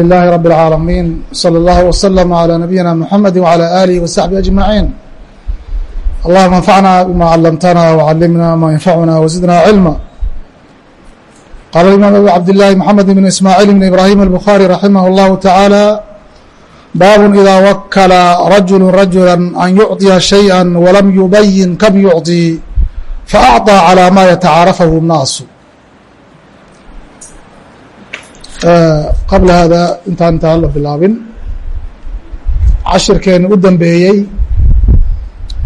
لله رب العالمين صلى الله وسلم على نبينا محمد وعلى آله وصحبه أجمعين اللهم انفعنا بما علمتنا وعلمنا ما ينفعنا وزدنا علما قال الإمام أبو عبد الله محمد بن إسماعيل بن إبراهيم البخاري رحمه الله تعالى باب إذا وكل رجل رجلا أن يعطي شيئا ولم يبين كم يعطي فأعطى على ما يتعارفه الناس qabla hada intaan intaan la bilaabin cashirkeeni u dambeeyey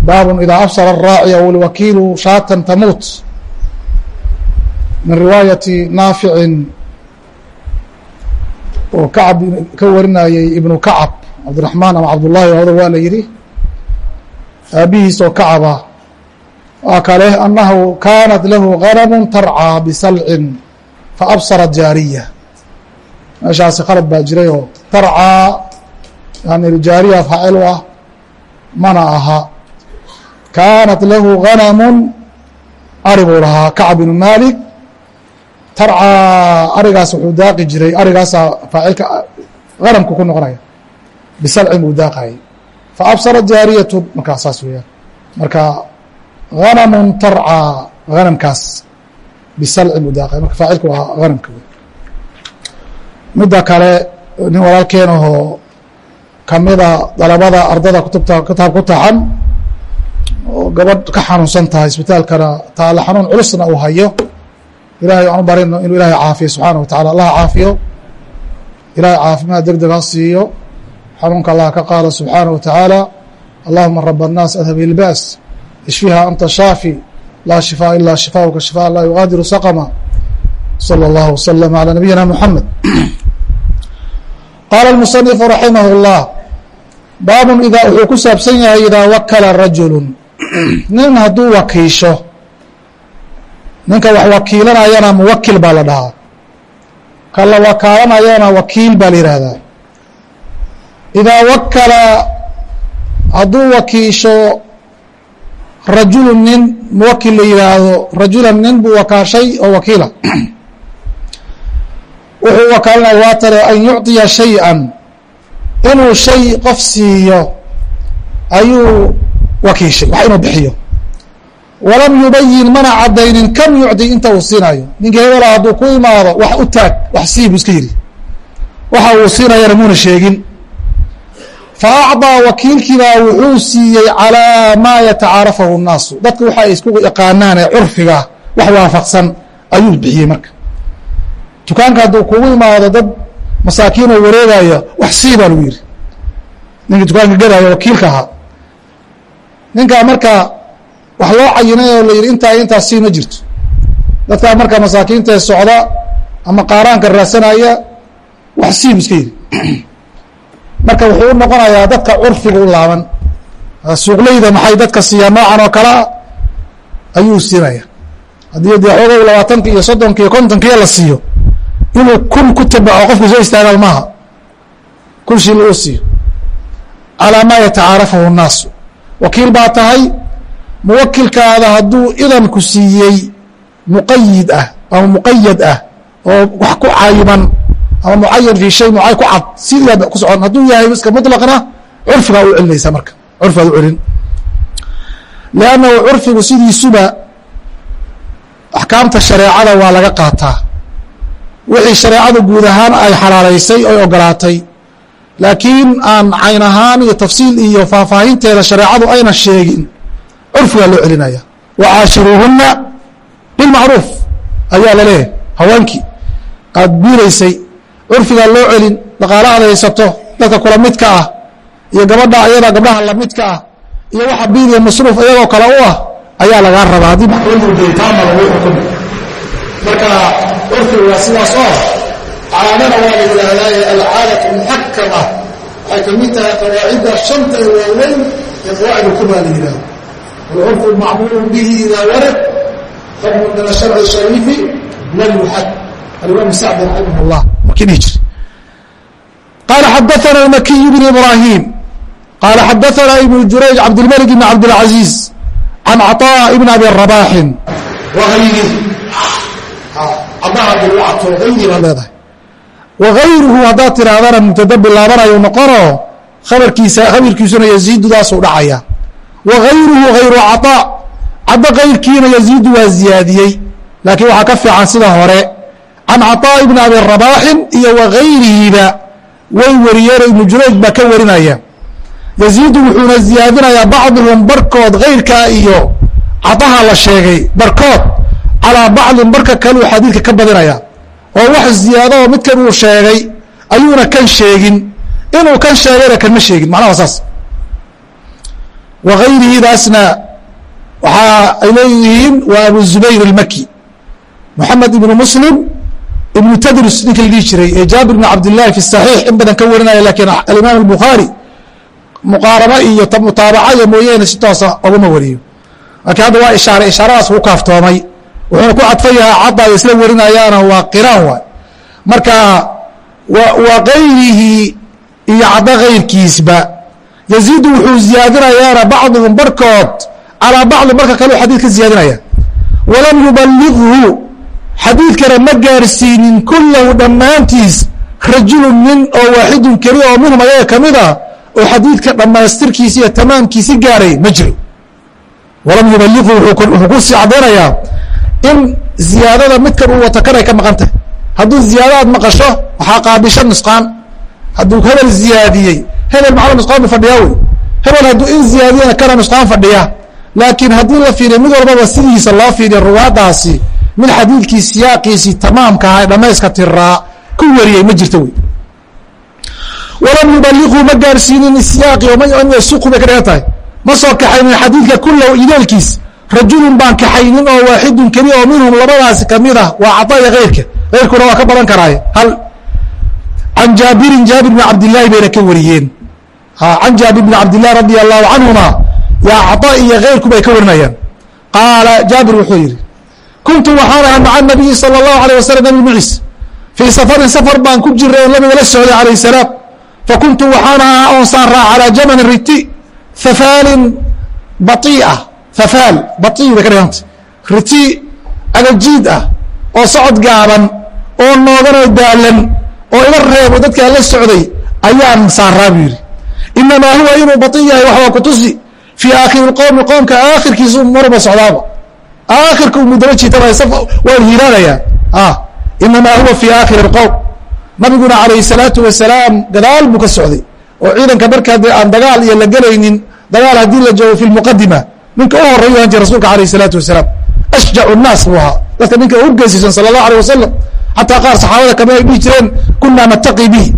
baab idaa absara الraaciya wlwakiilu shaatan tamuut min riwaayati naaficin oo kacab ka warinayey ibnu kacab cabdiraxmaan ama cabdullahi labada waa la yidhi aabihiis oo kacaba. Waa kale anahu kaanat lahu ganam tarcaa bisalcin faabsarat jaariya meeshaasi khalad baa jiray oo tarcaa yani rijaariya faacil u ah mana aha. Kaanat lahu ganamun ari buu lahaa kacb binu malik tarcaa arigaas wuxuu daaqi jiray arigaasaa faacilka ganamku ku noqonaya. Bisalcin buu daaqayay. Faabsarat jaariyatu markaa saas weeyaan. Marka ganamun tarcaa ganamkaas bisalcin buu daaqaya marka faacilka waa ganamka wey midda kale nin walaalkeen ahoo kamida dalabada ardada kutubta kitaab ku taxan oo gabadh ka xanuunsan tahay isbitaalkana taalla xanuun culusna uu hayo ilahay aan u barino inuu ilahay caafiyo subxaana wa tacala allah caafiyo ilahay caafimaad deg deg ha siiyo xanuunka allah ka qaado subxaana wa tacaala allahuma rab الnaas adhab ilbaas ishfiha anta shaafi laa shifaa ilaa shifaaؤka shifaa laa yugaadiru saqma slى اllah وslm عlى nabiyina mحamed qaala musanif raximah اllah baabun idaa wuxuu ku saabsan yahay idaa wakala rajulu nin hadduu wakiisho ninka wax wakiilanayana muwakil baa la dhahaa ka la wakaalanayana wakiil baa la yihahdaa idaa wakala hadduu wakiisho rajulu nin muwakil la yihaahdo rajulan nin buu wakaashay oo wakiila wuxuu wakaalinaya waa tare an yucطiya shayئa inuu shay qof siiyo ayuu wakiishay wax inuu bixiyo walam yubayin mana cadaynin kam yucdi inta uu siinayo ninka hebela hadduu ku imaado wax u taag wax sii buu iska yidhi waxa uu siinayana muuna sheegin faacطىa wakiilkiibaa wuxuu siiyey calىa maa yatacaarafahu الnaasu dadka waxa ay isku yaqaanaan ee curfiga wax waafaqsan ayuu bixiyey marka dukaanka hadduu kugu imaado dad masaakiin oo wareegaya wax sii baa lagu yidhi. Ninka dukaanka gadaayo wakiilka ahaa. Ninkaa marka wax loo cayinay oo la yidhi intaa intaas sii ma jirto. Dadkaa marka masaakiintae socda ama qaaraanka raadsanaya wax sii iska yidhi. Marka wuxuu u noqonayaa dadka curfiga u laaban. Suuqleyda maxay dadka siiyaan noocan oo kalea ayuu siinaya. Haddii dee xoogow labaatanka iyo soddonka iyo kontonkiiyo la siiyo inuu kun ku tabaco qofku soo istaagal maaha kun shil uu siiyo calaa maa yatacaarafahu الnaasu wakiil baa tahay muwakilkaada hadduu idanku siiyey muqayid ah ama muqayad ah oo wax ku cayiman ama mucayan fi shay mucay ku cad sidaa ku socon hadduu yahay iska muطlaqna curfigaa u celinaysa marka curfigaad u celin lannahu curfigu sidiisuba axkaamta shareecada waa laga qaataa wixii shareecadu guud ahaan ay xalaalaysay oy ogolaatay. Laakiin aan cayn ahaan iyo tafsiil iyo faahfaahinteeda shareecadu ayna sheegin curfigaa loo celinaya. Wacaashiruuhuna bilmacruuf ayaa la leeyahay haweenkii aad guuraysay curfigaa loo celin dhaqaala aad haysato dadka kula midka ah iyo gabadha ayada gabdhaha lamidka ah iyo waxa biil iyo masruuf iyagoo kale u ah ayaa lagaa rabaa. Haddii taama lagu xukumi marka curfigu waa sidaas oo caadana waa la yidhaahdaa alcaadatu muxakama. Waxay ka mid tahay qawaacidda shanta ee waaweyn ee qawaacid kubaa la yidhahdo walcurfu macmuulu bihi idaa warad xukmu min asharci shariifi lam yuxad alimaam sacdi raximah llah qaala xadaana makiy bn ibrahim qaala xadaana ibnu jurayj cabdilmalik ibn cabdilcaziiz can caطaa ibn abi rabaaxin wagayruhu haddaad tihaahdana mubtada bilaabanayu noqonoo kabarkiisa khabarkiisuna yaziidudaasu dhacaya. Wagayruhu hayru caaa caddo kayrkiina yaziidu waa ziyaadiyey. Laakiin waxaa ka fiican sida hore. Can caطaaءi bni abi rabaaxin iyo wagayrihiba way wariyeen ibnu jurayj baa ka warinaya. Yaziidu wuxuuna ziyaadinayaa bacduhum barkood kayrkaa iyo cadaha la sheegay barkood calaa bacdin barka kaluu xadiidka ka badinaya oo wax ziyaado oo midkan uu sheegay ayuuna kan sheegin. Inuu kan sheegayna kan ma sheegin macnaha saas. Wagayrihidaasna waxaa ay leeyihiin waa abu zubayr almaki moxamed ibnu muslim ibnu tadrus ninka la dhihi jiray ee jaabir bn cabdillahi fi saxiix in badan ka warinaya lakiin alimaam albukhaari muqaarabo iyo mutaabacada mooyaane si toosa oguma wariyo. Laakiin hadda waa ishaaray ishaaradaas uu kaaftoomay wuxuuna ku cadfan yahaa cadda isla warinayaana waa qiraan waay. Marka wa gayrihi iyo caddo kayrkiisba yaziidu wuxuu ziyaadinayaana bacduhum barkood calaa bacdi marka kaleu xadiid ka ziyaadinaya. Walam yubalighu xadiidkana ma gaarsiinin kulahu dhammaantiis rajulu nin oo waaxidun keliya oo minhum ayaga ka mid a oo xadiidka dhammaystirkiisi iyo tamaamkiisi gaaray ma jiro. Walam yubalighu wuxuu ku sii caddaynayaa in ziyaadada midkan uu wato kanay ka maqan tahay. Hadduu ziyaadadaad maqasho waxaa qaabisho nusqaan. Hadduu hebel ziyaadiyey hebel macala nusqaan bu fadhiyaa wey hebel hadduu in ziyaadiyana kana nusqaan fadhiya laakiin haddii la fiiriyo mid walbaba sidiisa loo fiiriyo ruwaadaasi mid xadiidkii siyaaqiisii tamaamka aha ee tiraa ku wariyey ma jirto wey walam yubaliquu ma gaarsiinin siyaaqi man yasuqu bay ka dhigan tahay. Ma soo kaxaynin xadiidka kulahu ideelkiis rajulun baan kaxaynin oo waaxidun keliya oo minhum labadaasi kamid ah waa cadaya keyrka keyrkuna waa ka badan karaaye hal can jaabirin jaabir bn cabdillaahi bayna ka wariyeen can jaabir bn cabdillahi radia allahu canhuma yaa cada iyo keyrku bay ka warinayaan qaala jaabir wuxuu yihi kuntu waxaan ahaa maca nabiyi salى اllahu alيه waslm nabi mucis fii safarin safar baan ku jiray oo nabiga la socday alayh salaam fakuntu waxaan ahaa oon saaraa calaa jamanin riti hafaalin baii tafaal batii bay ka dhiganta riti agajiid ah oo socod gaaban oo nooganoo daalan oo iga reebo dadkaa la socday ayaan saaraa buu yidhi. Inamaa huwa inuu batin yahay waxbaa kutusi fii aakhiri qomi qoomka aakhirkiisu marba socdaaba. Aakhirka mudaba jiitaba waan hiiraanayaa ah, inamaa huwa fii aakhiri qowm nabiguna alayhi salaatu wasalaam gadaal buu ka socday. Oo ciidanka markaa dee aan dagaal iyo la gelaynin dagaal haddii la joogo fi lmuqadima ninka u horrey waan jir rasuulka alayh isalaatu wasalaam ashjacu nnaas buu ahaa. Dadka ninka urgeysiisan sala allahu alay wasalam xataa qaar saxaabada kame ay dhihi jireen kunaa nattaqi bihi.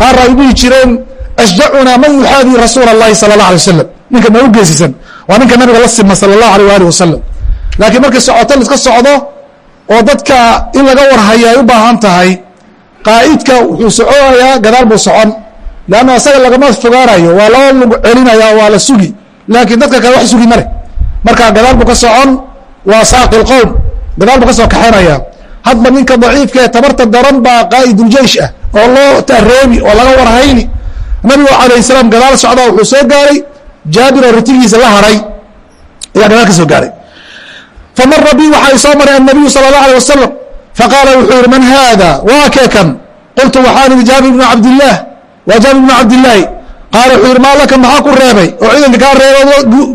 Qaarna ay dhihi jireen ashjacunaa man yuxaadii rasuula allahi sala allah alay wasalam ninka ma urgeysiisan waa ninka nabiga la sima sala allahu aleyh waalih wasalam laakiin markii socoto laiska socdo oo dadka in laga warhayo ay u baahan tahay qaa'idka wuxuu soconayaa gadaal buu socon. Leanna isaga lagama fogaanayo waa loo lug celinaya waa la sugi. Laakiin dadka kale wax sugi ma leh markaa gadaal buu ka socon waa saaqi lqowm gadaal buu ka soo kaxaynaya hadba ninka daciifkaee tabarta daran baa qaaiduljeish ah oo loo tareebi oo laga warhayni. Nabigu alayh salaam gadaal socdaa wuxuu soo gaaray jaabiroo ritigiisa la haray ayaa gadaal ka soo gaaray. Famara bi waxaa isoo maray annabiyu sala allah alay wasalam faqaala wuxuu yihi man haada? Waa keekan qultu waxaan idhi jaabir bnu cabdillaah waa jaabir bnu cabdillaahi. Qaala wuxuu yidhi maa laka? Maxaa ku reebay? Oo ciidanka kaa reebay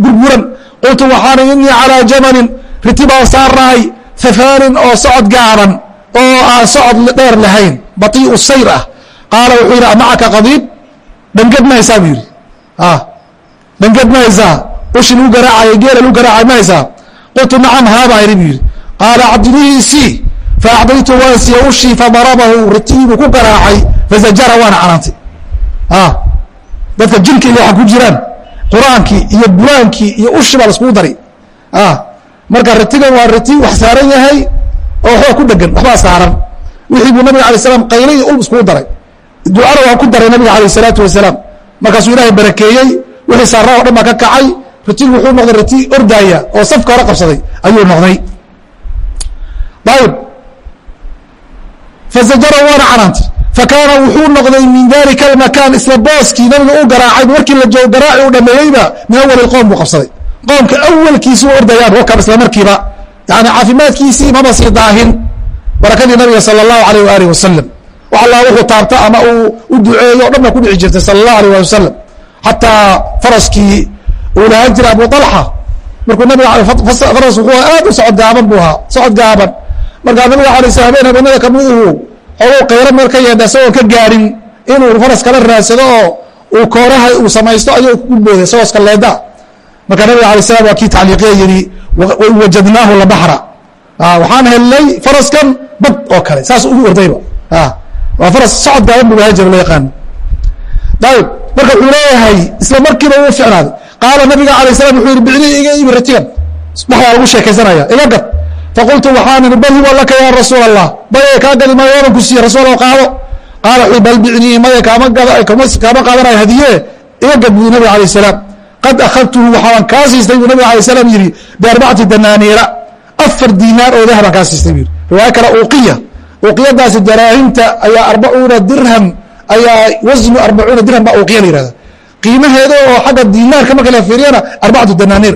gurguran qultu waxaan idnii calىa jamalin ritibaa saarnahay afaanin oo socod gaaban oo aan socod dheer lahayn baiiu sayr ah qaala wuxuu yidhi amacaka qadiib dhangad mahaysaa bu yidhi dhangad mahaysaa ushi lagu garaacay geela lagu garaacay mahaysaa qultu nacam haabaa idhi bu yidhi qaala acdinii sii faacdaytu waan siiya ushii fadarabahu ritiibuu ku garaacay fazajara waana canaantay dadka jinka iyo waxaa ku jiraan qur'aankii iyo bulaankii iyo ushi baa laiskugu dari. Marka ritigan waa riti wax saaran yahay oo waxbaa ku dhegan waxbaa saaran. Wixii buu nabiga alay slam qayle iyo ulb iskugu daray. Ducana waa ku daray nabiga alayh isalaatu wasalaam. Markaasuu ilaahay barakeeyey wixii saarnaa o dhan baa ka kacay. Ritigu wuxuu noqday riti ordaaya oo safka hore qabsaday ayuu noqday. Ayb fazajara waana canaantay fakaana wuxuu noqday min dalika almakaan isla booskii nabiga u garaacay markii la joogo garaaci u dhameeyeyba min awal qoom buu qabsaday qoomka awalkiisi u ordayaan wakab isla markiiba yani caafimaadkiisii maba sii daahin barakadii nabiga salى اllahu alayh waalih wasalam wax alla wuxuu taabta ama uu u duceeyo o dhan ba ku dhici jirtay sala allah alayh ali wasalam xataa faraskii uu lahaan jiray abu alxa markuu nabiga faras wuxuu aad u socod gaaban buu ahaa socod gaaban markaa nabiga alay slam habeen habeenada kamiduhu xoguu kayro meel ka yeedha isagoo ka gaadhin inuu faras kala raadsado oo uu kooraha uu samaysto ayuu ku booday isagoo iska leeda. Marka nabiga alay slam waa kii tacliiqiya yidhi wajadnaahu labaxra waxaan helnay faraskan bad oo kale saas ugu ordayba. Waa faras socod gaaban buu ahaan jira loo yaqaan. Ayib marka wuxuu leeyahay isla markiiba uu ficnaaday qaala nabiga alay slam wuxuu yihi bicnii iga ibi ratigan. Dhexdaa lagu sheekaysanaya iga gad faqultu waxaan ihi bal huwa laka ya rasuul allah maya kaa gadi maayo waaban ku siiye rasuul qaado qaala wuxuu bal bicnii maya kaama qaadanayo hadiye iga gad buu nabiga alayh salaam qad akhadtuhu waxaan kaa siistay buu nabiga alay salaam yihi biarbacati danaaniira afar diinaar oo dahabaan kaa siistay bu yihi riwaayo kale uqiya uqiyadaasi daraahimta ayaa arbacuuna dirham ayaa wasnu arbacuuna dirham baa uqiya la yihahda qiimaheeda oo xagga diinaarka marka la fiiriyana arbacatu danaaniir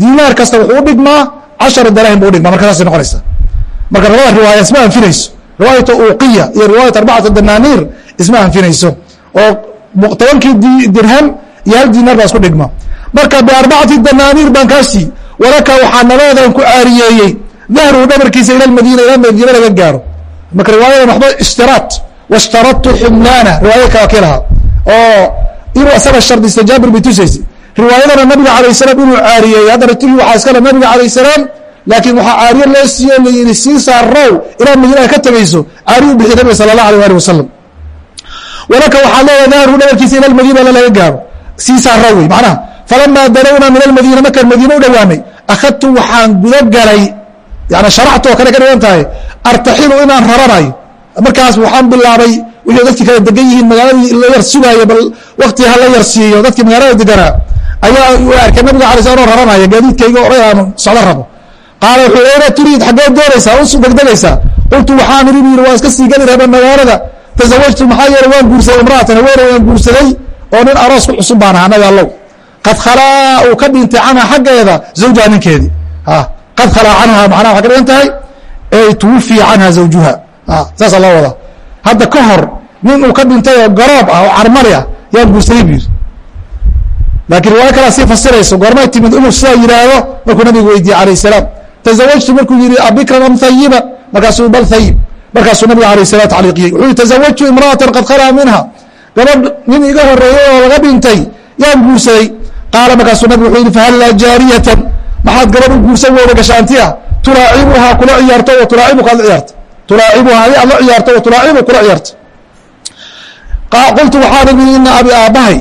diinaar kasta wuxuu udhigmaa cashara daraahim bu udhigmaa marka saasay noqonaysa marka labada riwaaya isma anfinayso riwaayata uqiya iyo riwaayat arbacatu danaaniir isma anfinayso oo tobankii dirham iyo hal diinaar baa isku dhigma marka biarbacati danaaniir baan kaa sii walaka waxaa naleedan ku caariyeeyey dahruhu dhabarkiisa ila madiina ilaa madiina laga gaaro marka riwaayadan waxba ishtiraat washtaradtu xumlaana riwaaya kala kii lahaa oo inuu asaga shardista jaabir bay tusaysa riwaayadana nabiga alayh salaam inuu caariyeeyey haddana tigi waxaa iskale nabiga alayh salaam laakiin waxaa caariye loo siiye layidhi sii saarow ilaa madiina ka tegayso caariye u bixiy nabiga sala allah alيh ali wasalam walaka waxaa leedahay dahru dhabarkiisa ila madiina laga gaaro. Sii saaro wey macnaha falamaa danowna min almadiina markaan madiine u dhowaanay akhadtu waxaan guda galay yani sharaxtu oo kale ka dhigan tahay artaxilu inaan raranayo. Markaas waxaan bilaabay wixii dadkii kala degan yihiin magaaladii la yar sugaayo bal wakti ha la yar siiyo dadkii magaalada deganaa ayaa u arkay nabiga alay slam oo raranaya gaadiidkayga o dhan aan socdo rabo. Qaala wuxuu ayna turiid xaggee doonaysaa u degdegaysaa qultu waxaan iri bu waa iska sii geli raba magaalada tasawajtu maxaa yeele waan guursaday imraatan haweeney waan guursaday oo nin aroos ku cusub baan ahaa nabi allow. Qad khalaa uu ka dhintay canha xaggeeda zawjaha ninkeedii. Qad khalaa canha macnaha waxay ka dhigan tahay ey tuwufiya canha zawjuha. Saasa loo wadaa hadda ka hor nin uu ka dhintay oo garoob ah oo carmali ah yaan guursaday bu laakiin riwaayo kalaa sii fasirayso goormay timid inuu sidaa yidhaahdo markuu nabigu weydiiyey alayh salaam. Tazawajtu markuu yihi abikran am hayiba markaasuu bal hayib markaasuu nabiga alayh salam tacliiqiyey wuxuu yihi tazawajtu imra'atan qad khalaa minha. Gabadh nin iga horeeyey oo laga dhintay yaan guursaday. Qaala markaasuu nabigu wuxuu yihi fahallaa jaariyatan? Maxaad gabadh u guursan weyda gashaantiya tulaacibuhaa kula ciyaarto wa tulaacibuka ad la ciyaarto. Tulaacibuhaa adi ad la ciyaarto wa tulaacibu kula ciyaarto. Qultu waxaan ii ina abi aabbahay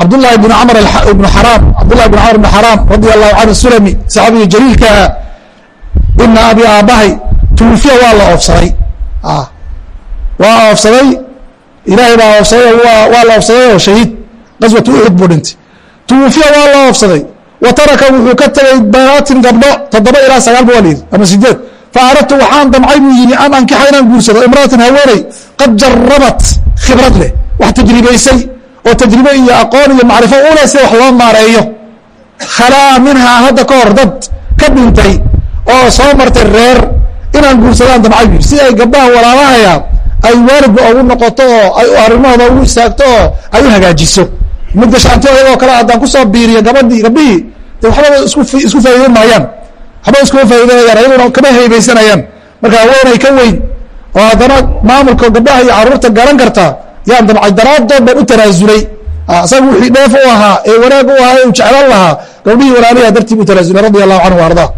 cabdullahi bn camr ibn xaraam cabdullahi bn camr ibn xaraam radia allahu canhu sulami saxaabiga jaliilkaa ina abi aabbahay tuufiya waa la oofsaday. Waa oofsaday ilaahay baa oofsaday waa la oofsaday oo shahiid qaswatu uxud buu dhintay. Tuufiya waa la oofsaday. Wa wuxuu ka tegay banaatin gabdho toddoba ilaa sagaal waa layidhi ama sideed fa waxaan damcay buu yidhi an ankixa inaan guursado imra'atan haweeney qad jarabat khibrad leh wax tajribaysay oo tajribe iyo aqoon iyo macrifo u leh sida wax loo maareeyo. Khalaa minhaa hadda ka hor dad ka dhintay oo soo martay reer inaan guursadaan damcay bu si ay gabdhaha walaalahaya ay waalidba ugu noqoto oo ay arrimahooda ugu istaagto oo ay u hagaajiso. Mid ayagoo kale haddaan ku soo biiriyo gabadhii gabdhihii de waxbaba isku isku faa'iideyn maayaan. Waxba iskuma faa'iideynayaan ayaguna kama heybeysanayaan marka haweenay ka weyn oo haddana maamulka gabdhaha iyo carruurta garan karta yaan damcay daraadood baan u tanaasulay isaga wixii dheef u ahaa ee wanaag u ahaa ee u jeclaan lahaa gabdhihii walaaliha dartii buu tanaasulay radia allahu canhu ardaa.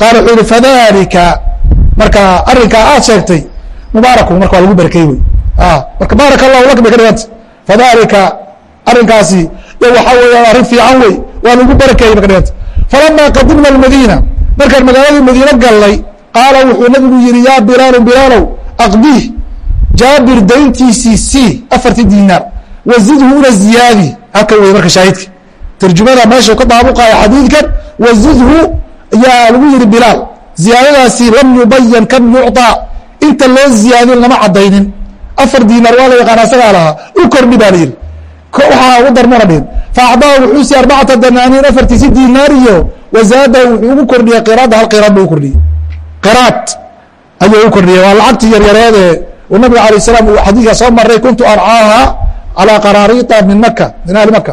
Qaala wuxuu yihi fadalika marka arrinkaa aad sheegtay mubaaraku marka waa lagu barakey wey. Marka baaraka allahu laka bay ka dhiganta fadalika arrinkaasi waxaa weeyaan arrin fiican wey waa lagu barakeeyey bay ka dhiganta falama qadimna almadiina markaan magaaladii madiine gallay qaala wuxuu nabigu yihi yaa bilaalu bilaalow aqdih jaabir dayntiisii c afartii dinaar. Wazidhu ziyaadi. Halkan wey marka shaahidka. Tarjumada meeshuu ka daabuqayo xadiidkan wazidhu yaa lagu yihi bilaal. Ziyaadadaasi lam yubayan kam yucطaa inta loo ziyaadin lama cadaynin afar dinaar waa la yaqaana asagaa lahaa. U kordhi baa la yihi waxaa ugu darmana dhihin faacdaa wuxuu sii arbacata danaaniin afartiisi dinaar iyo wazaada wuxuu ugu kordhiyey qiraada hal qiraad buu u kordhiyey. Qiraad ayuu u kordhiyey. Waa lacagtii yaryareede oo nabiga alay salam uu xadiikaa soo maray kuntu arcaaha calaa qaraariita min maka min ahli maka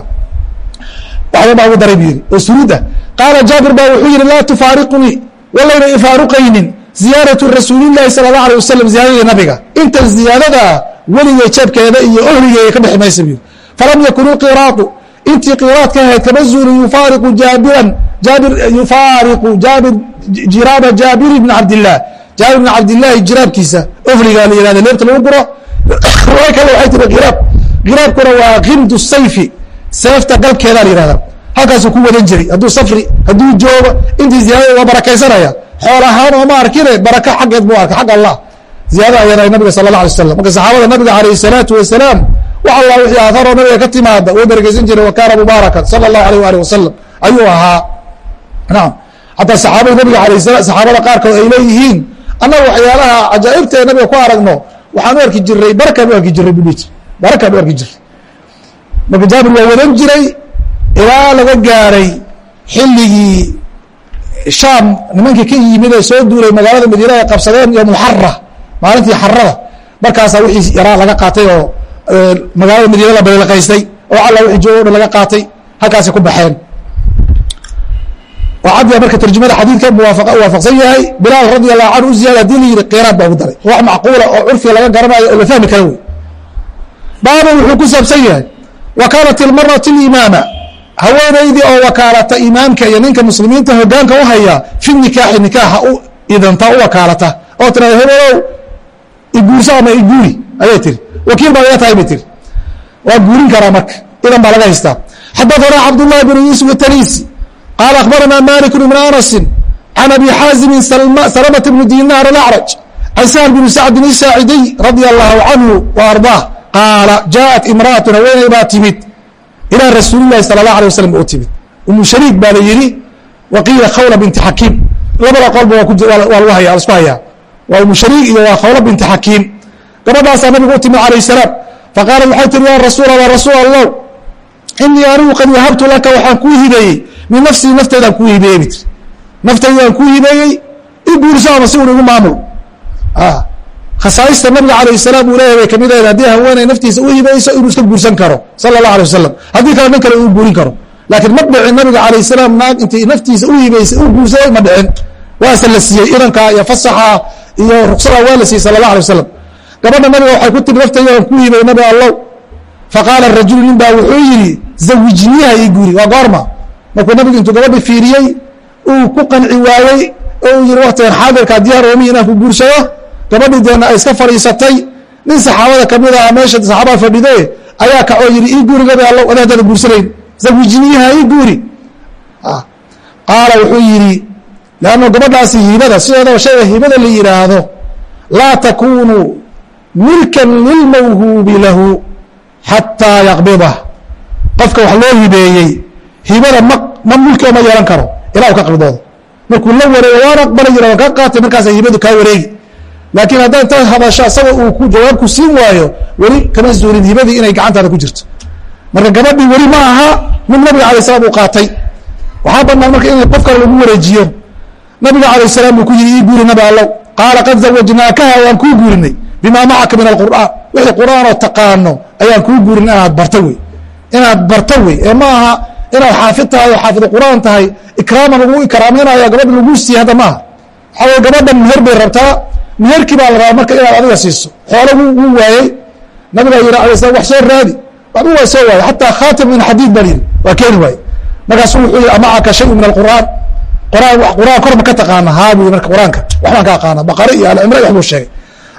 waxda baa ugu daray bu yihi oo suruuda qaala jaabir baa wuxuu yihi laa tufaariqunii walayna ifaaruqaynin ziyaaratu rasuulilahi sala allah alay wasalam ziyaadadii nabiga. Inta ziyaadada weligee jeebkeeda iyo ohrigeeda ka bixi bu yii falam yakun qiraau intii qiraad ahayd kama yufaariqu jaabiran jaabir yufaariqu jaabir jiraaba jaabir bn cabdilah jaabir bn cabdilaahi jiraabkiisa ohrigaa la yihahda leebta lagu guro. Riwaaya kale waxay tiri qiraab qiraabkuna waa kimdu sayfi. Seefta galkeedaa la yihahda halkaasuu ku wadan jiray. Hadduu safri hadduu joogo intii ziyaadada waa barakaysanaya xool ahaan oo ma arkine baraka xaggeed buu arkay xag allah. Ziyaada ayana nabiga sala allah alay slam marka saxaabada nabiga alayh salaatu wasalaam wax alla wixii aaharoo nabiga ka timaada way barakaysan jiray wa kaana mubaarakan sala allahu alayh waalih wasalam ayuu ahaa. Naam. Xataa saxaabada nabiga sala saxaabada qaarkood ay leeyihiin annaga waxyaalaha cajaa'ibta ee nabiga ku aragno waxaan u arki jiray barakaan u arki jiray buu barakaan u arki jiray marka jaabir waa wadan jiray ilaa laga gaaray xilligii shaam nimankii ka yimid ee soo duulay magaalada madiina ay qabsadeen yomulxara maalintii xarada markaasaa wixii yaraa laga qaatay oo magaalada madiina la baliilqaystay oo alla wixii joogo o dhan laga qaatay halkaasay ku baxeen ad marka tarjumada xadiidka waafaqsan yahay. Bilaal radi alahu canhu u ziyaad la yidhi qiraad baa ugu daray. Wax macquula oo curfiga laga garanayo oo la fahmi kara wey. Baaba wuxuu ku saabsan yahay wakaalat ilmarat imaama. Haweenaydii oo wakaalata imaamka iyo ninka muslimiinta hogaanka u haya fi nikaaxi nikaaxa u idanta u wakaalata. Oo tirada hebelow iguurso ama iguuri ayay tiri wakiil baa laga tahay bay tiri waa guurin karaa marka idan baa laga haystaa. Xadaana cabdullahi bn yuusuf atanisi qaala akhbarana malik bn anasi can abi xaazimi salmt bn dinar alacraj can sahl bn sacdin isaacidiy radi allahu canhu w arضaah qaala jaءat imraأatu haweeney baa timid ilaa rasuuli lahi sal اlah alيه waslam ba u timid umu shariik baa la yihi waqiila khawla binti xakiim labada qolba waa lagu haya isku hayaa waa umu shariik iyo waa khawla binti xakiim gabadhaasaa nabigu u timid alayh الsalaam faqaalat waxay tiri ya rasuul allah rasuul allah inii anigu qad wahabtu laka waxaan kuu hibeeyey min nafsii nafteedaan kuu tiri nafteydaan kuu hibeeyey i guurso ama si un igu maamul. Khasaaista nabiga alayh salaam uu leeyahay bay ka mid ahayd haddii haweeney naftiisa u hibayso inuu iska guursan karo sala اllah alay wasalam haddii kale nin kale uu guurin karo. Laakiin ma dhicin nabiga alayh salaam naag intii naftiisa u hibaysay u guursaday ma dhicin waase la siiyey iranka iyo fasaxa iyo ruksada waa la siiyey sala اlah alay wasalam gabadha nabiga waxay ku tiri naftaydan ku hibay nabi allow. Faqaala rajulu nin baa wuxuu yihi zawijniiha ii guuri waa goorma markuu nabigu intuu gabadhi fiiriyey uu ku qanci waayey oo uu yihi waktigan xaadirka diyaar oomi inaan ku guursado. Gabadhii deena ay iska fadhiisatay. Nin saxaabada ka mid aha meesha saxaabaa fadhide ayaa kacoo yihi ii guuri nabi allow ada haddaada guursanayn. Zawijniiha ii guuri. Qaala wuxuu yihi leanno gabadhaasi hibada sideedaba shayga hibada la yihaahdo laa takunu milkan lilmawhuubi lahu xataa yaqbidah. Qofka wax loo hibeeyey hibada ma mulkio ma yeelan karo. Ilaa ka qabdoodo markuu la wareego waan aqbala yira waan ka qaatay markaasa hibadu kaa wareegi. Laakiin haddaa intaad hadasho asaga uu ku jawaabku siin waayo weli kama zuulin hibadii inay gacantaada ku jirto. Marka gabadhii weli ma aha mid nabiga alay salam uu qaatay. Waxaa banaan marka in qof kale lagu wareejiyo. Nabiga alayh salaam uu ku yiri ii guuri nabi allow. Qaala qad zawajnaakaha waan kuu guurinay. Bima macaka min alqur'aan. Wixii qur'aanoo taqaano ayaan kuu guurin inaad barto wey. Inaad barto wey ee ma aha inaad xaafid tahay oo xaafid qur'aan tahay ikraaman lagu ikraaminaya gabadha lagu siiye hadda maaha. Waxaa gabadhan meher bay rabtaa meherkii baa la rabaa marka inaad adiga siiso. Xoolo wuu waayey. Nabigaa yihi alay slam wax soo raadi. Waxba waa soo waayey xataa khaatim min xadiid baa yihi waa keeni waaye markaasu wuxuu yihi amacaka shayu min alqur'aan? Quraan qur'aan kor ma ka taqaana. Haa bu marka qur'aanka. Waxbaan ka aqaana. Baqare iyo alcimra wax buu sheegay.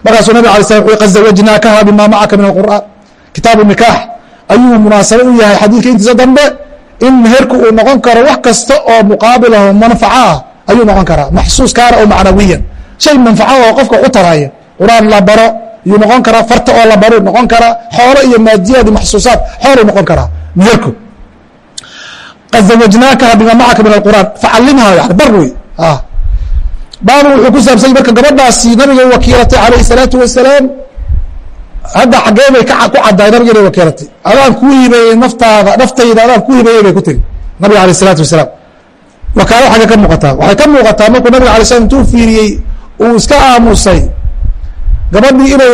Markaasuu nabig alay slam qad zawajnaakaha bima macaka min alqur'aan. Kitaabu nikaax. Ayuu munaasabo u yahay xadiidka intiisa dambe in meherku uu noqon karo wax kasta oo muqaabilaho manfaco ah ayuu noqon karaa. Maxsuus kaana oo macnawiyan. Shay manfaco oo qofka u taraya qur'aan la baro yuu noqon karaa farta oo la baro noqon karaa xoolo iyo maadiyaad iyo maxsuusaad xooluu noqon karaa meherku. Qad zawajnaakaha bima macaka min alqur'aan. Facalimha yani bar wey baabu wuxuu ku saabsany marka gabadhaasi nabiga wakiilatay alayh الsalaatu wasalaam hadda xaggee bay ku caddahay nabiga inay wakiilatay adaan kuu hibeeyey naftaada naftayda adaan kuu hibeeyey bay ku tiri. Nabiga alayh الsalaatu wasalaam. Wakaalo xagge ka muuqataa. Waxay ka muuqataa markuu nabiga alay slam intuu fiiriyey uu iska aamusay. Gabadhii inay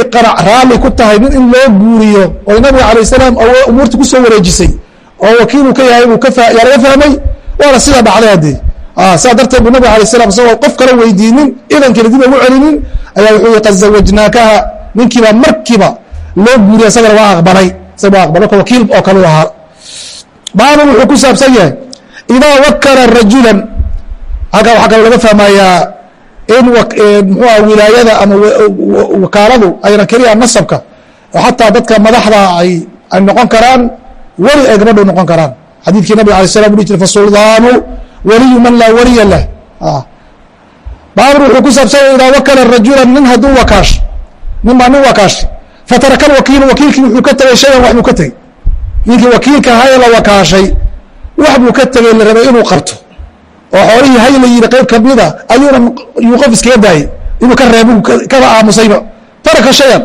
raalli ku tahay nin in loo guuriyo oo nabiga alayh salaam umuurta ku soo wareejisay oo wakiiluu ka yahay yaa laga fahmay? Waana sida dhacday haddee sidaa darteed bu nabig alay slam isagoo qof kala weydiinin idankiina dib ugu celinin ayaa wuxuu yihi qad zawajnaakaha ninkiiba markiiba loo guuriya isagana waa aqbalay isaga waa aqbalay wakiil oo kale u ahaa. Baabun wuxuu ku saabsan yahay idaa wakala rajulan halkaa waxaa kaloo laga fahmayaa in mxuua wilaayada ama wakaaladu ayna keliya nasabka oo xataa dadka madaxda ay ay noqon karaan weli ay gabadhu noqon karaan. Xadiidkii nabig alay slam u jire fasuldaanu waliyu man laa waliya lah. Baabun wuxuu ku saabsanya idaa wakala rajula nin hadduu wakaash nin baa nin wakaashay fataraka wakiilu wakiilkii wuxuu ka tegey shayan wax buu ka tegey ninkii wakiilka ahaa ee la wakaashay wax buu ka tegey la rabay inuu qabto. Oo xoolihii hay la yidhi qayb kamida ayuuna yuu qof iskaga daayey inuu ka reebu kaba aamusayba. Taraka shayan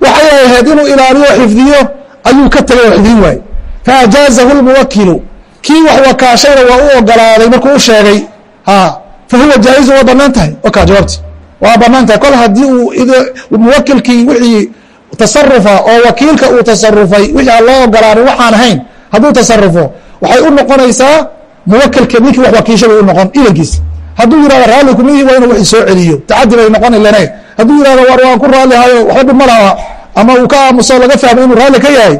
waxay ahayd inuu ilaaliyo xifdiyo ayuu ka tegay oo xifdin waaye faajaazahu lmuwakilu kii wax wakaashayna waa u ogolaaday markuu u sheegay fa huwa jaaizun waa bannaan tahay? Oka jawaabti. Waa bannaan tahay. Kol haddii uu muwakilkii wixii tasarufa oo wakiilka uu tasarufay wixii aan loo ogolaanin waxaan ahayn hadduu tasarufo waxay u noqonaysaa muwakilka ninkii wax wakiisha bay u noqon idankiisa hadduu yihahdo raalli kumihi waa inuu wixii soo celiyo. Tacadi bay noqoni lene hadduu yihahdo war waan ku raalli hayo waxba dhib ma laha ama uu ka aamuso laga fahmo inuu raalli ka yahay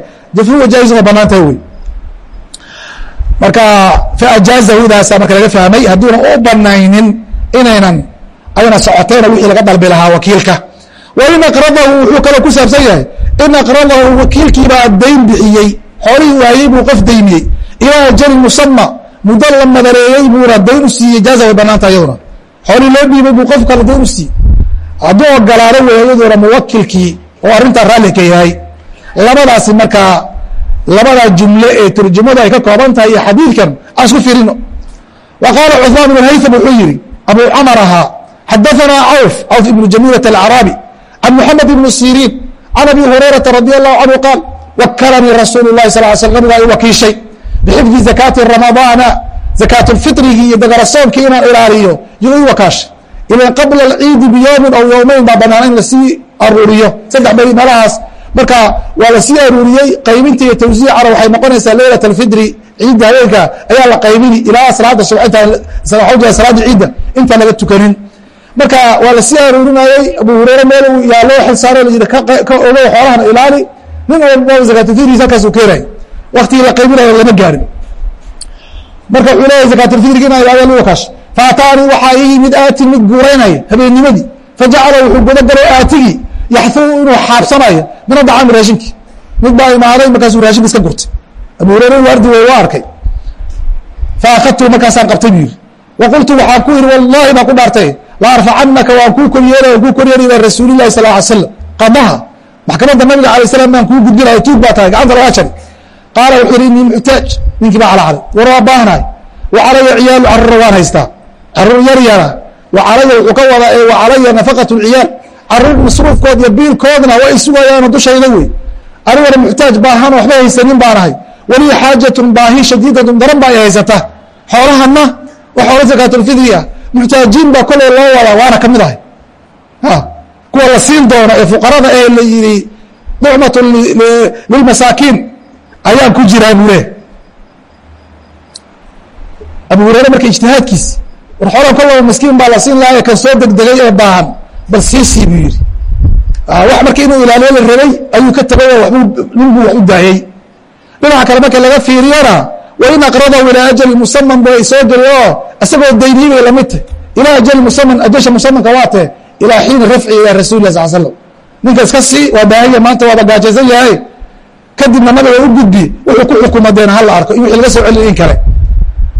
jaaizun waa bannaan tahay wey. Marka faajaazahu daasa marka laga fahmay hadduuna u banaynin inaynan ayna socotayna wixii laga dalbi lahaa wakiilka wain aqradahu wuxuu kaloo ku saabsan yahay in aqradahu wakiilkiibaa dayn bixiyey xoolihii waayey buu qof daymiyey ilaa ajali musama muddo la madareeyey buuna dayn u siiyey jaaza way banaanta iyaduna xoolihii loo dhiibay buu qof kale dayn u siiyey hadduu ogolaado wey iyaduna muwakilkii oo arrintaa raalli ka yahay labadaasi markaa labadaa jumle ee turjumadu ay ka kooban tahay iyo xadiidkan aan isku firino wa qaala cuثmaan ibn haytham wuxuu yihi abu camar ahaa xadaanaa cawf cawf ibnu jamiilat alcaraabi can moxamed ibni siriin can abi hurayrata radi allahu canhu qaal wakalanii rasuulu lahi sal sl nabigaa i wakiishay bixifdi zakaati ramadaana zakaatulfitrigii iyo dagarasoomkii inaan ilaaliyo yo i wakaashay ilan qabla alciidi biyowmin aw yowmeyn baa banaan in la sii aruuriyo saddex beri meelahaas marka waa la sii aruuriyey qaybinta iyo tawsiicana waxay noqonaysaa leylat alfidri ciidda habeenka ayaa la qaybini ilaa salaada subxinta salaada ciidda intaan laga tukanin marka waa la sii aruurinayey abu hureyre meel yaa loo xilsaaro la yidhi ka ogow xoolahana ilaali nin walba zakaatulfidrigiis halkaasuu keenay. Waktigii la qaybinayo lama gaarin. Marka wuxuu leeyahy zakaatulfidrigi inaa ilaaliya lu wakaash faataanii waxaa ii yimid aatin mid guuraynaya habeennimadii. Fajacala wuxuu guda galay aatigii yaxuu inuu xaabsanayo min adacaami raashinkii mid baa imaaday markaasuu raashinka iska gurtay. Abu hureyre waardi wey waa arkay. Faakadtu markaasaan qabtay buu yidhi. Wa qultu waxaan ku yidhi wallahi baan ku dhaartay la arfacanaka waan kuu koryeelay waan kuu koryeelay ilaa rasuulillahi sal ly slam qadaha maxkamadda nabiga alay slam baan kuu gudbinayo tuug baa tahay gacanta lagaa jari qaala wuxuu yidhi innii muxtaaj ninkii baa calacalay war waa baahnahay wa calaya ciyaalu carruura waan haystaa carruur yar yara wa calaya wuxuu ka wadaa ee wa calaya nafaqatu lciyaal carruur masruufkood iyo biilkoodna waa isugayaano dushayda wey anigana muxtaaj baahan waxba haysanin baan ahay waliya xaajatun baahi shadiidatun daran baa i haysata xoolahana wa xoola zakaatulfidri ah muxtaajiin baa koley loo wadaa waana ka mid ahay. Kuwa la siin doono ee fuqarada ee la yidhi ducmatun lilmasaakiin ayaan ku jiraa buu le abu hureyre marka ijtihaadkiis war xoolan kolaba miskiin baa la siin lahaa kan soo degdegay ee baahan bal siisii buu yidhi. Wax marka inuu ilaaliyo la rabay ayuu ka tegay oo nin buu wax u daayey dhinaca kale marka laga fiiriyana wain aqradahu ilaa ajali musaman bay soo geli oo isagoo dayniyey bay la mid tahy ilaa ajali musaman ajasha musamanka waa tee ilaa xiini rafci ila rasuli lah sal slam ninka iska sii waa baahanya maanta waaba gaajaysan yahay. Kadibna nabiga u gudbi wuxuu ku xukumadeen hala arko in wixii laga soo celin in kale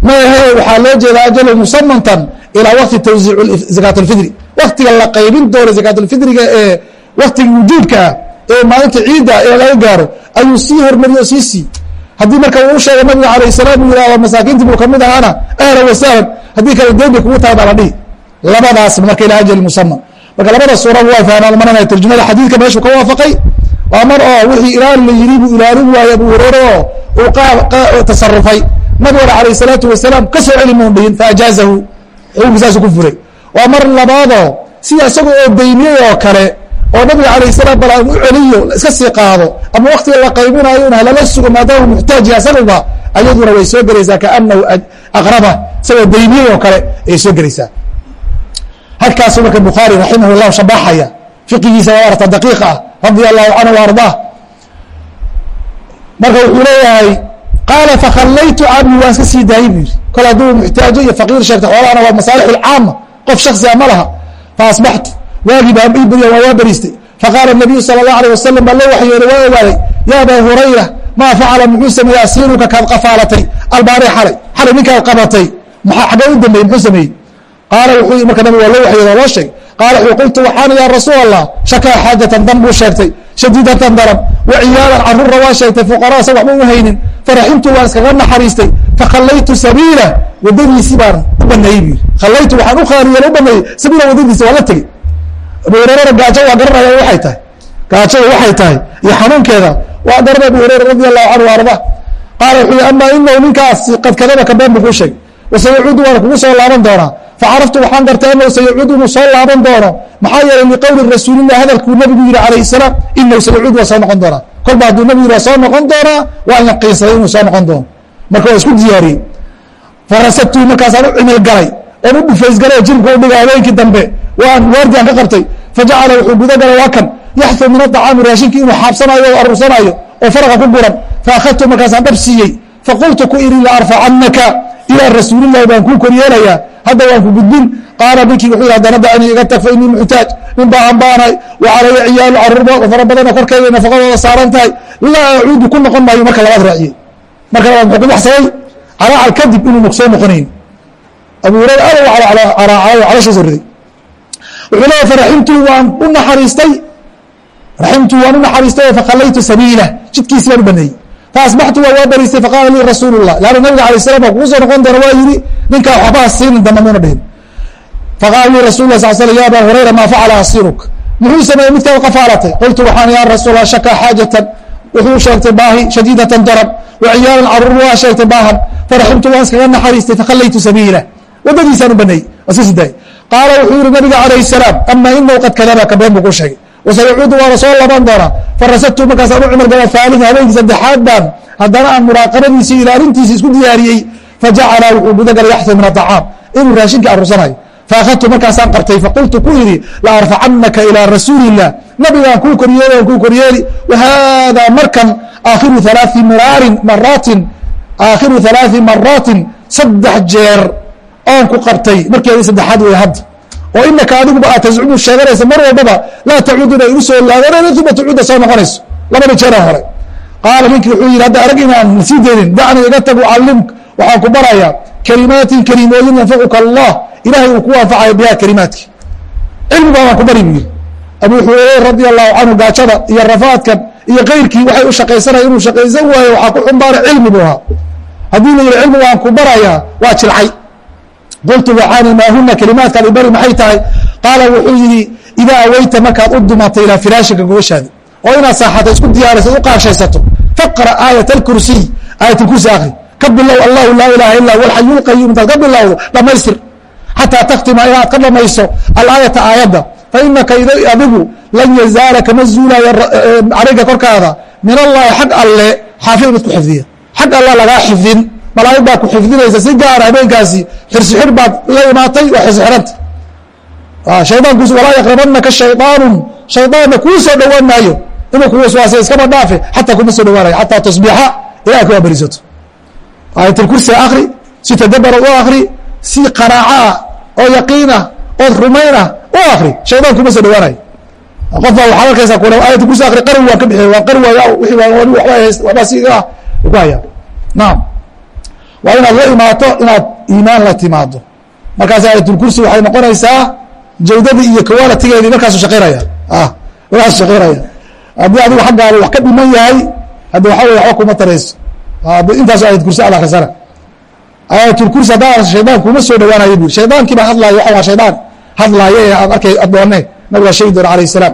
maahe waxaa loo jeedaa ajalu musamantan ilaa wakti tawsiic zakaat lfidri waktiga la qaybin doono zakaatulfidriga ee waktiga wujuubkaa ee maalinta ciidda ee laga gaaro ayuu sii hormariyo sii sii haddii marka uu sheegay nabiga alayh salaam uu yihahdo masaakiintii buu ka mid ahaana ahlan wasahlan haddii kale deen bay kugu tahay baa la dhihi. Labadaas marka ilaa ajali musaman marka labada suuraba waa fahmaan maranaya tarjumada xadiidka meeshuu ka waafaqay. Waa mar oo wixii ilaali la yidhi buu ilaalin waayey abu hureyre oo uu tasarufay nabigana alayh salaatu wasalaam ka soo celi muun dhihin faajaazahu xukunki saasuu ku furay. Waa mar labaadoo sida isaga oo dayniyey oo kale oo nabiga alayh salaam bal u celiyo iska sii qaado ama waktiga la qaybinayo in halala sugo maadaama muxtaaji asaguba ayaduna way soo gelaysaa kaanahu aqraba isagoo daymiyey oo kale ayay soo gelaysaa. Halkaasu marka bukhaari raximah llahu shabaxaya fiqigiisa waa arta daqiiq ah radia allahu canhu wa marka wuxuu leeyahay qaala fakhallaytu canhu waan iska sii daayey bu yidhi kol hadduu muxtaajo iyo faqiir sheegta xoolahana waa masaalix alcaama qof shaksiga ma laha. Faasbaxtu waagii baa ii beriya waa waa beriistay faqaala nabiyu sala allahu alayh wasalam baa loo waxyooday waa ogaaday ya abaa hurayra maa facala muxuu sameeyey asiiruka kaad qafaalatay? Albaari xalay xalay ninkaad qabatay. Maxaa xagee u dambeeyey muxuu sameeyey? Qaala wuxuu marka nabiga waa loo waxyooda loo sheegay. Qaala wuxuu qultu waxaana yaa rasuul allah shakaa xaajatan dan buu sheegtay shadiidatan daran wa ciyaalan carruurra waa sheegtay fuqaraa sa waxba u haynin faraximtu waan iskaga naxariistay fakhallaytu sabiila wadadiisii baan u baneeyey bu yidhi. Khallaytu waxaan u khaaliyan u baneeyey sabiila wadadiisi waa la tegey abu hurayrana gaajo waa garanaya waxay tahay. Gaajada waxay tahay. Iyo xanuunkeeda waa garanay abu hurayra radi allahu canhu arda. Qaala wuxuu yihi ama inahu ninkaasi qad kadabaka been buu kuu sheegay. Wasayacuudu waana kugu soo laaban doonaa. Facaraftu waxaan gartay anahu sayacuudu inuu soo laaban doono. Maxaa yeelay liqowli rasuulilah hadalkuu nabigu yihi calayh salaam inahu sayacuud waa soo noqon doonaa. Kolba hadduu nabigu yihi waa soo noqon doonaa waan yaqiinsaday inuu soo noqon doono. Marka waa isku diyaariyey. Farasabtuu markaasaan u cimil galay oon u dhufaysgalay jirka u dhigay habeenkii dambe. Waan waardiyan ka qabtay. Fajacala wuxuu guda galay waa kan. Yaxfu min aطacaami raashinki inuu xaabsanayo o aruursanayo oo faraqa ku guran. Faakadtu markaasaan dhab siiyey. Faqultu ku iri laarfacanaka ilaa rasuulilahi baan kuu koryeelayaa hadda waan ku gudbin. Qaala ninkii wuxuu haddana dacni iga tag fa inii muxtaaj nin baahan baanahay wa calaya ciyaalu caruurba fara badana korkeyga nafaqadooda saaran tahay. Laa acuudu ku noqon maayo marka labaad raaciyey. Marka labaad muxuu ku baxsaday calaacal kadib inuu soo noqonayn abu hurayra aad calashasoo riday wuxuu leeya faraximtu waan u naxariistay raximtu waan u naxariistay oo fakhallaytu sabiila jidkiisi baan u baneeyey faasbaxtu waa waa bariistay faqaala lii rasuulu lah laanna nabiga alay salam waa kugu soo noqon doona waa yidhi ninkaa waxbaha siinin dambe muuna dhihin faqaala lii rasul lah sal slam ya abaa hurayra maa facala asiruk muxuu sameeyey midkaad qafaalatay qultu waxaan ya rasuul allah shaka xaajatan wuxuu sheegtay baahi shadiidatan darab wa ciyaalan carruur waa sheegtay baahan faraximtu waan iskaga naxariistay fakhallaytu sabiila wadadiisaan u baneeyey iska sidaayey qaala wuxuu yihi nabiga calayh salaam ama inahu qad kadabaka been buu ku sheegay wasayacuudu waana soo laban doonaa. Farasabtu markaasaan u cumar gala aalin habeenkii saddexaad baan haddana aan muraaqabadiisi ilaalintiisi isku diyaariyey fajacala wuxuu guda galay yaxfu min aطacaam inuu raashinka aruursanayo faakadtu markaasaan qabtay faqultu ku yidhi la arfacanaka ilaa rasuuli illah nabigaan kuu koryeeli aan kuu koryeeli. Wahaadaa markan aakhiru alaai miraarin maraatin aakhiru halaai maraatin saddex jeer oon ku qabtay markeedii saddexaad wey hadda oo inaka adiguba aad tascudu sheeganaysa mar walbaba laa tacuud inay igu soo laabanayno uma tacuuda soo noqonayso labada jeeroo hore qaala ninkii wuxuu yidhi hadda arag inaan sii deynin dacni iga tag ucalimk waxaan ku barayaa kelimaatin kelimooyin yanfacuka allah ilahay uu ku anfacayo biha kelimaadki cilmi baa waan ku bari buu yidhi. Abu hureyre radi allahu canhu gaajada iyo rafaadkan iyo keyrkii waxay u shaqaysanaya inuu shaqaysan waayo waxaa ku xumbaara cilmi buu ahaa. Haddii la yidhi cilmi waan ku barayaa waa jilcay qultu waxaani maa huna kelimaadkaad ibari maxay tahay qaala wuxuu yidhi idaa aweyta markaad u dumatay ilaa firaashika gobashaadi oo inaad saaxato isku diyaariso u qaashaysato faqra aayat alkursiy aayat kursi akri ka bilow allahu laa ilaha illa huwa alxayu lqayuum intaad ka bilowdo dhamaystir xataa taktima inaad ka dhamayso alaayata aayadda fainaka adigu lan yazaala kama zuulaayo calayka korkaada min allahi xag alle xaafid mid ku xifdiya xag alle lagaa xifdin malaa'ig baa ku xifdinaysa si gaara habeenkaasi xirsi xir baad la imaatay waa xirsi xiranta shaydaankuus walaa yaqrabanaka shaydaanun shaydaanna kuu soo dhowaan maayo inuu ku waswaasay iskaba dhaafe xataa kuma soo dhawaanayo xataa tusbixa ilaa ka waa berisato aayatulkursi akri si tadabara u akri si qanaaco ah oo yaqiin ah ood rumayn ah u akri shaydaan kuma soo dhawaanayo qof baa waxaad arkaysaa ku aayatulkursi akri qari waan ka bixiy waan qari waayo wixii baa waba hayst waxbaa si ah ku hayaa naam waa inaad la imaato inaad iimaan la timaado markaas aayatulkursi waxay noqonaysaa jawdadii iyo kawalatigeedii markaasu shaqaynaya markaasu shaqaynaya haddii adigu xaggaada wax ka dhiman yahay haddi waxa wey waxba kuma tarayso. Intaasu aayatkursi ad akrisana aayatulkursi haddaa shaydaan kuma soo dhawaanayo bu shaydaankii baa hadlaayo waxa waa shaydaan. Hadlaayo ee aad arkay addoone nabigaa sheegi doona alayh salaam.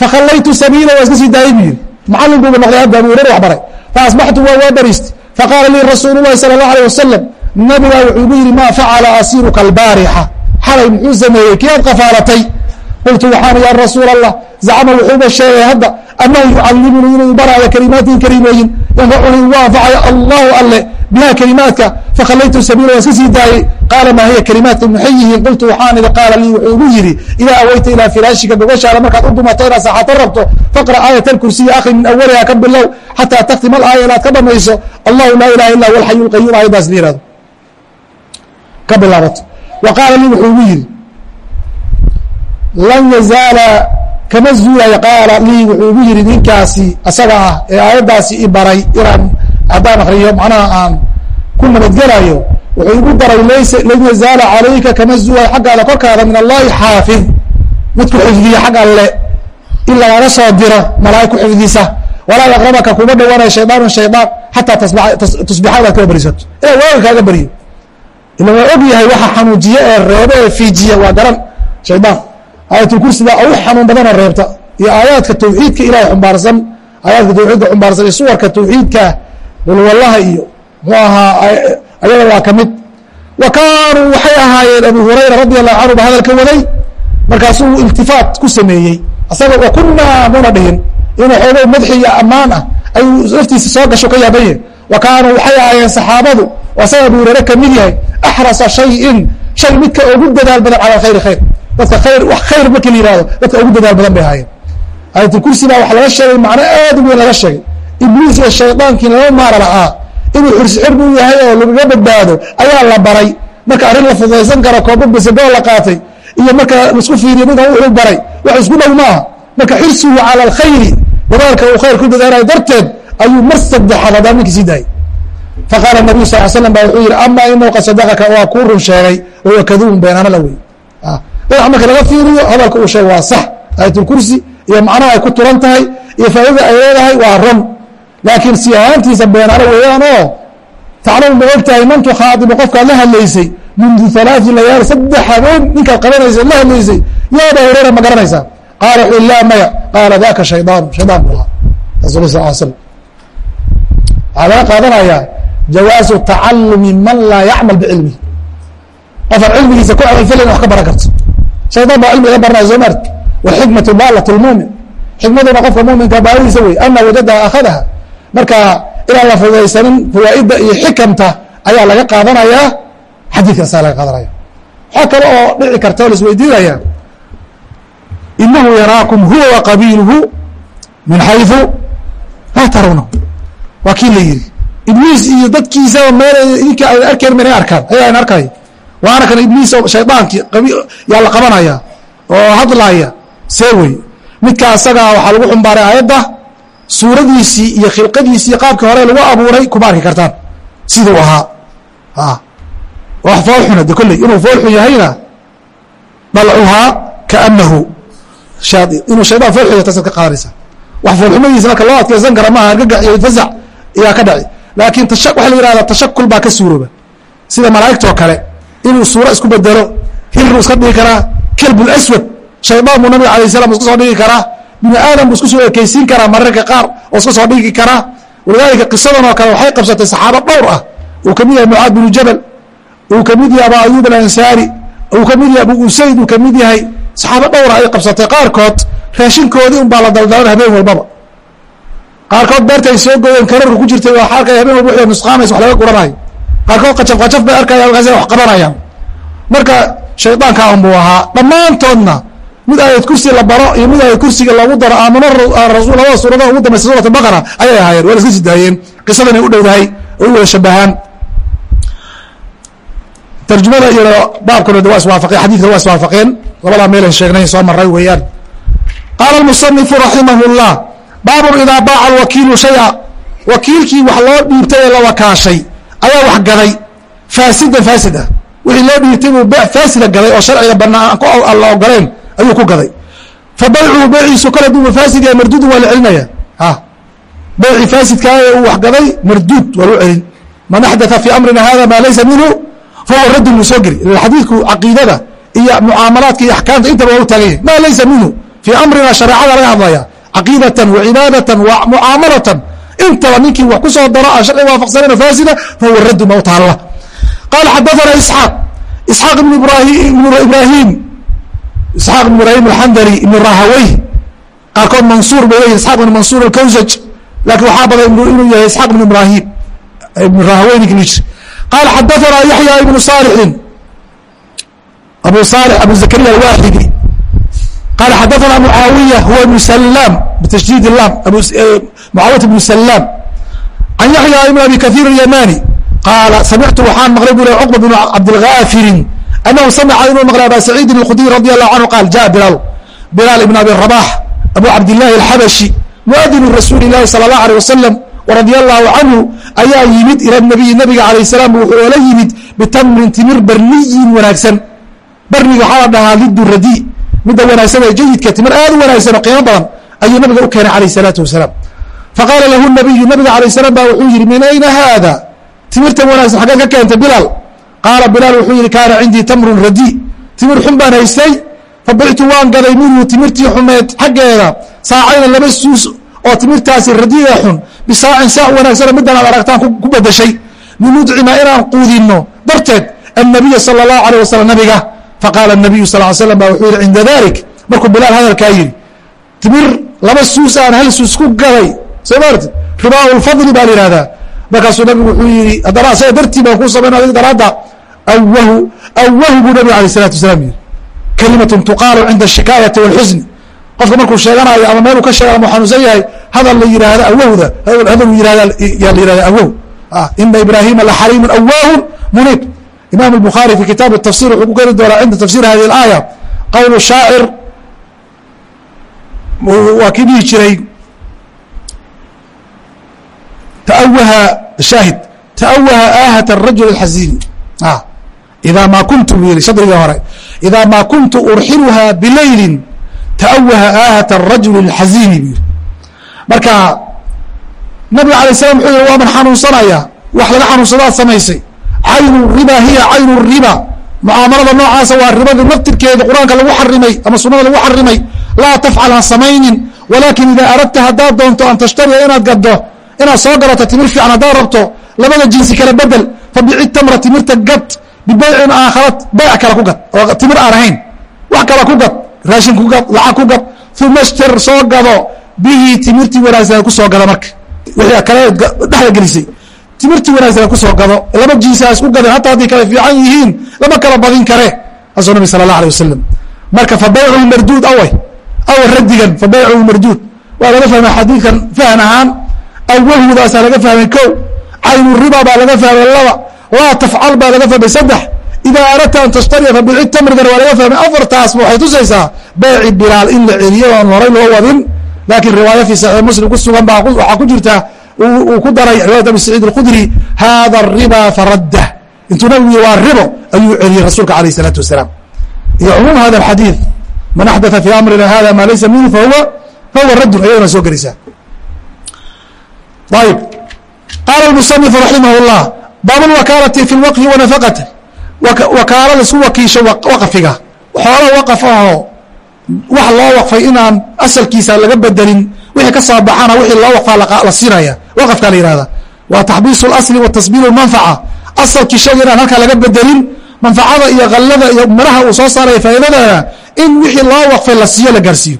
Fakhallaytu sabiila waa iska sii daayay bu yidhi. Macallin buuba noqday hadda abu hurayra wax baray. Faasbaxtu waa waa bariistay faqaala lii rasuulu llahi sala allahu alيh wasalam nabigaa wuxuu igu yidhi maa facala asiiruka albaarixa xalay muxuu sameeyey kii aad qafaalatay qultu waxaan ya rasuul allah zacma wuxuuba sheegay hadda anahu yucalimunii inuu baraayo kalimaatin kalimooyin anfacayo allahu alle biha kelimaadka fakhalaytu sabiila waan iska sii daayey qaala maa hiya kalimaadka maxay yihiin qultu waxaan idhi qaala lii wuxuu igu yidhi idaa aweyta ilaa firaashika gogashaada markaad u dumato inaad saxaato rabto faqra aayat alkursiyi akri min awaliha ka bilow xataa taktima alaaya inaad ka dhamayso allahu laa ilaha illa huwa alxayu lqayuum aayadaas la yihahdo ka bilaabato wa qaala lii wuxuu igu yidhi lan yazaala kama zuulayo qaala lii wuxuu igu yidhi ninkaasi asaga ah ee aayaddaasi i baray inaan haddaan akriyo macnaha aan ku nabadgelayo wuxuu igu daray lan yazaala calayka kama zuulayo xaggaada korkaada min allahi xaafid mid ku xifdiya xag alle in lagaga soo diro malaa'ig ku xifdisa walaa yaqrabaka kuma dhawaanayo shaydaanu shaydaan xataa tusbixa inaad kaba berisato ilaa waaga kaaga beriyo ila waa og yahay waxa xanuujiye ee reebe ee fiijiya waa garan shaydaan aayatulkursiga ugu xanuun badanoo reebta. Iyo aayaadka tawxiidka ilahay xumbaarsan aayaadka tawxiidka xumbaarsan iyo suwarka tawxiidka walwallaha iyo muxuu ahaa ayada waa ka mid. Wa kaanuu waxay ahaayeen abu hurayra radi allahu canhu ba hadalka waday markaasuu iltifaat ku sameeyey. Asaga wa kunaa muna dhihin inuu xoogo madxi iyo ammaan ah ayuu laftiisa soo gasho ka yaabanye wa kaanuu waxay ahaayeen saxaabadu oo asaga abu hurayre ka mid yahay axrasa shayin shay midka ugu dadaal badan cala khayri khayr dadka khayr wax khayr markii la yihahdo dadka ugu dadaal badan bay ahaayeen. Aayatulkursi baa waxa laga sheegay macno aad u weyn laga sheegay. Ibliis iyo shaydaankii lama maara lahaa. Inuu xirsi xirbu yahay oo lagaga badbaado ayaa la baray. Marka arrin la fudaysan karo kooba bisagoo la qaatay iyo marka la isku fiiriyo ninkan wuxuu baray wax isku dhow maaha. Marka xirsigu cala alkhayri dadaalka uu khayr ku dadaalayo darteed ayuu mar saddexaad haddana ninkii sii daayay. Faqaala nabiyu sal l slam ba wuxuu yihi ama inahu qad sadaqaka waa kuu run sheegay wahuwa kaduubun beenaana la wey dhinac marka laga fiiriyo hadalka uu sheegay waa sax aayatulkursi iyo macnaha ay ku turan tahay iyo faa'idada ay leedahay waa run. Laakiin si ahaantiisa beenaano weeyaan oo taclamu ma og tahay man tukhaadibu qofkaad la hadlaysay mundu alaai layaal saddex habeen ninkaad qabanaysa la hadlaysay yaa aba hureyra ma garanaysaa qaala wuxuu la maya qaala daka shaydaanu shaydaan buu ahaa. Rasul sal slam waxaa laga qaadanayaa jawaazu tacalumi man laa yacmal bicilmihi qofaan cilmigiisa ku camalfalayn wax ka baran karto shaydaan baa cilmi iga baranaya soo maart waxikmatu daalat lmuumin xikmaduna qofka muminka baadidiisa wey ana wajadaha akhadaha. Marka inaan la fudaysanin fawaa'idda iyo xikamta ayaa laga qaadanayaa xadiidkaasaa laga qaadanaya. Waxaa kale oo dhici karta o laisweydiinaya inahu yaraakum huwa wa min xayثu laa tarawna. Waa kii la yihi ibliis iyo dadkiisaba meel idinka ayna arkayn mayna arkaan. Aya ayna arkay waana kan ibliis shaydaankii yaa la qabanaya oo hadlaaya see wey. Midka asagaa waxaa lagu xumbaaray aayadda suuradiisii iyo khilqadiisii qaabkii hore lagu abuuray kuma arki kartaan. Siduu ahaa wax foolxuna de kolley inuu foolxun yahayna dalcuhaa kaanahu inuu shaydaan foolxun yahay tasaad ka qaadanaysa wax foolxumadiisa marka loo adkeysan kara maaha argagax iyo fasac ayaa ka dhaci. Laakiin waxa la yihahda tashakul baa ka suurooba. Sida malaa'igtoo kale inuu suuro isku bedelo hilbuu iska dhigi karaa kelbul aswad shaydaan buu nabiga alayh salam iska soo dhigi karaa bini aadam buu isku soo ekeysiin karaa mararka qaar oo iska soo dhigi karaa. Walidaalika qisadan oo kale waxay qabsatay saxaabo dhowr ah. Uu ka mid yahay mucaad binu jabal uu ka mid yahay aba ayub alansaari uu ka mid yahay abu usayd uu ka mid yahay saxaabo dhowra ay qabsatay. Qaarkood raashinkoodii un la daldalan habeen walbaba. Qaarkood beerta ay soo gooyeen kararka ku jirtay waa arkay habeen walba wixii nusqaamaysa wax laga guranayo qaarkood qajaf qajaf bay arkaya markaas wax qabanayaan. Marka shaydaanka un buu ahaa dhammaantoodna mid aayad kursi la baro iyo mid aayad kursiga loogu daro aamano rasul labada suuradaha ugu dambaysa suurat baqara ayay ahaayeen waa la iska sii daayeen qisadanay u dhowdahay oo u wada shabahaan tarjumada iyo baabkuna waa iswaafaqeen xadidka waa iswaafaqeen. Labadaa meelan sheegnay soo maray weeyaan. Qaala almusanifu raximah llah baabun idaa baaca alwakiilu shaya. Wakiilkii wax loo dhiibtay ee la wakaashay ayaa wax gaday faasidan faasid ah wixii loo dhiibtay buu faasida gaday oo sharciga banaan la ogoleen ayuu ku gaday fa baycuhu beeciisu kale duu faasid yahay marduudu waa la celinaya. A beecii faasidkaa uu wax gaday marduud waa loo celin. Man axdaa fii amrina hada maa laysa minhu fahuwa raddun wuu soo geli. Xadiidku caqiidada iyo mucaamalaadka iyo axkaamta intaba waa u taagan yahay maa laysa minhu fii amrina shareecada laga hadlaya caqiidatan wa cibaadatan wa mucaamalatan intaba ninkii wax ku soo daro aan sharciga waafaqsanayno faasida fahuwa raddu ma u taalla qaala xadaثana isxaaq. Isxaaq ibnu ibrahim isxaaq ibn ibrahim alxandali ibn rahawey qaarkood mansuur bay leyihin isxaq ibn mansuur alkawsaj. Lakin waxaa badan inuu yahay isxaaq ibn ibrahim ibn rahawey ninki jir qaala xadaثana yaxya ibnu salixin abu salix abu zakariya alwaxidi qaala xadaثana mucaawiya huwa ibnu salaam btashdiid lam mucaawiyat ibnu salaam can yaxya ibn abi kahiir اlyamani qaala samictu waxaan maqlay bu cuqba bn cabdilgaafirin anahu samica inuu maqlay aba saciidin اlkhudriy radi allahu canhu qaal ja bilaal bilaal ibn abi rabax abu cabdillahi alxabashi muadinu rasuuli اlahi salى اlah alيه wasalam radia allahu canhu ayaa yimid ila nabiyi nabiga alayh salaam wuxuu oola yimid bitamrin timir barniyin wanaagsan barniga waxaa la dhahaa lidu radi midda wanaagsan ee jayidka timir aad u wanaagsan oo qiimo badan ayuu nabiga u keenay alayh الsalaatu wasalaam. Faqaala lahu nabiyu nabiga alayh salaam ba wuxuu yihi min ayna haada? Timirtan wanaagsan xaggeed ka keentay bilaal. Qaala bilaal wuxuu yihi kaana cindii tamrun radi. Timir xun baan haystay. Fabictu waan gaday minhu timirtii xumeed xaggeeda saacayna laba suus oo timirtaasi radiga xun bisaacin saac wanaagsanoo middan aad aragtaan ku badashay linudcima inaan quudinno. Darteed annabiya sala allahu alayh wasalam nabiga faqaala nabiyu sal ly slam ba wuxuu yihi cinda dalik markuu bilaal hadalkaa yidhi timir laba suus aan hal suus ku gaday soo maarti ribaa lfadli baa la yihahdaa markaasuu nabigu wuxuu yihi haddana asaga dartii baan kuu samayn adig daraadda awahu awahu buu nabiga alayh salatu wasalaam yihi kalimatun tuqaalu cinda ashikaayati walxusni qofka markuu sheeganayo ama meeluu ka sheega ama xanuunsan yahay hadal la yihahda awowda hadal yihahda yaa la yihahda awow ina ibrahima laxaliimun awahun muniib imam الbukhaarي fi kitaab الtafsir wuxuu ku keni doonaa cinda tafsir hadi اlaaya qowl shaacir waa kii dhihi jiray tawaha shaahid tawaha aahat الrajul الxaziini idaa ma kuntu bu yihi shadrigii hore idaa ma kuntu urxiluha bilayli tawaha aahat الrajul الxaziini bu yihi marka nabiga alay slam wuxuu yihi waa man xanuunsanaya wax laga xanuunsadaad samaysay caynu riba hiya caynu riba. Mucaamalada noocaasa waa ribadii naftirkeeda qur'aanka lagu xarimay ama sunada lagu xarimay laa tafcal ha samaynin walaakin idaa aradta haddaad doonto an tashtariya inaad gaddo inaad soo galato timir fiican haddaad rabto labada jinsi kala bedel fabici tamra timirta gad bibaycin aakharat bayc kale ku gad oo timir aan ahayn. Wax kale ku gad raashin ku gad lacag ku gad uma shtar soo gado bihi timirtii wanaagsan ku soo gada marka. Wixii kale dhexda gelisay timirtii wanaagsan ku soo gado laba jiisa isku gadeen hataa hadday kala fiican yihiin lama kala badin kare. Asuu nabi sala allah alay wasalam marka fa baycu marduud away. Awa radigan fa baycu marduud. Waa laga fahmay xadiidkan fahan ahaan. Awahudaasaa laga fahmay ko caynu riba baa laga fahmay laba. Laa tafcal baa laga fahmay saddex. Idaa aradta an tashtariya fa bici tamrigan waa laga fahmay afartaasba waxay tusaysaa? Bayci bilaal in la celiyo oon horay loo wadin. Laakiin riwaaya fi saxiix muslim ku sugan baa waxaa ku jirta uu ku daray riwayat abi saciid اlkhudri hada الriba faraddah intuu nabigu yi waa ribo ayuu celiyey rasuulka alayh الsalaatu wasalaam iyo cumuum hada اxadiiث man axdaa fi amrina hada ma laysa minhu fahuwa fahuwa raddun ayadana soo gelaysaa ayb qaala اmuصنif raximah الlah baab اlwakaalati fi اlwaqfi wanafaqati wakaalada isku wakiisho waqfiga xoola waqf ahoo wax loo waqfay inaan asalkiisa laga bedelin wixii ka soo baxana wixii loo waqfaa la siinaya. Waqafka la yihahda waa taxbiisu اlasli wa tasbiil manfaca. Asalkii shayga inaan halkaa laga bedelin manfacada iyo kallada iyo miraha uu soo saaraya faa'iidadana in wixii loo waqfay la siiyo la gaarsiiyo.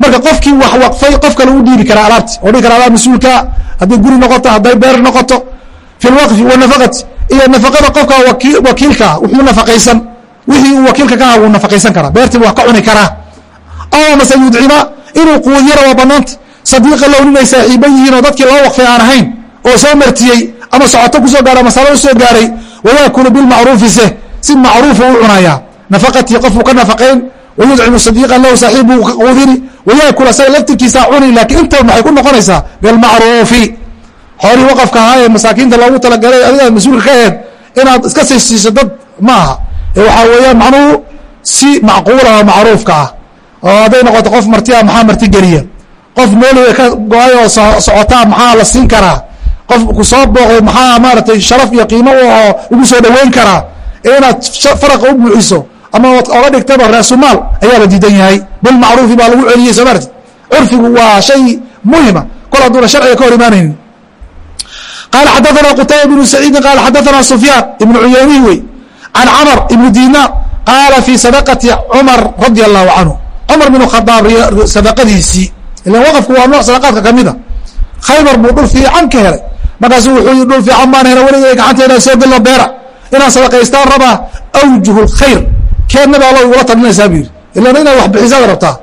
Marka qofkii wax waqfay qof kale u dhiibi karaa alaabti oo dhihi kara alaa mas'uulka hadday guri noqoto hadday beer noqoto fi lwaqfi wanafaqati iyo nafaqada qofka wakiilka wuxuu nafaqaysan. Wixii uu wakiilka ka aha wuu nafaqaysan karaa. Beertiibu wax ka cuni karaa aw mase yudcima inuu quudiyana waa banaanta sadiiqa low nin ay saaxiiban yihiin oo dadkii loo waqfay aan ahayn oo soo martiyey ama socoto ku soo gaara masalo u soo gaaray wayaakulu bilmacruufi se si macruufu u cunayaa. Nafaqatii qofuu ka nafaqayn wayudcimu sadiiqan lahu saaxiibbuu ka quudini wayaakul asaga laftirkiisaa cuni laakiin inta maxay ku noqonaysaa? Bilmacruufi xoolihii waqafka ahaa ee masaakiinta loogu talagalay adigaa mas'uulka ka aheed inaad iska siisiiso dad ma aha. Ee waxaa weeyaan macnuhu si macquula oo macruufka ah oo hadday noqoto qof marti ah maxaa marti geliya? Qof meeliga ka go'ay socotaa maxaa la siin karaa? Qof ku soo maxaa maaragtay sharaf iyo qiimo u ahoo soo dhoweyn karaa? Inaad faraqa u buuxiso ama oga dhigtaba raasumaal ayaa la diidan yahay. Bilmacruufi baa lagu celiyey soo curfigu waa shay muhima. Kol hadduuna sharciga ka hor imaanaynin. Qaala xadaثana qutayba bnu saciidin qaala xadaثana sufyaan ibnu cuyaynihi can camr ibnu dinaar qaala fii sadaqati cumar radia allahu canhu cumar bin khadaab sadaqadiisii ilan waqafku waa nooc sadaqaadka kamida khaybar buu dhul fiican ka helay. Markaasu wuxuu yii dhul fiican baan hela weligay gacanteena soo gelno beera. Inaan sadaqaystaan rabaa awjuhu khayr. Keednaba alla igula talinaysaa bu yidhi. Ilan inaad wax bixisaad rabtaa?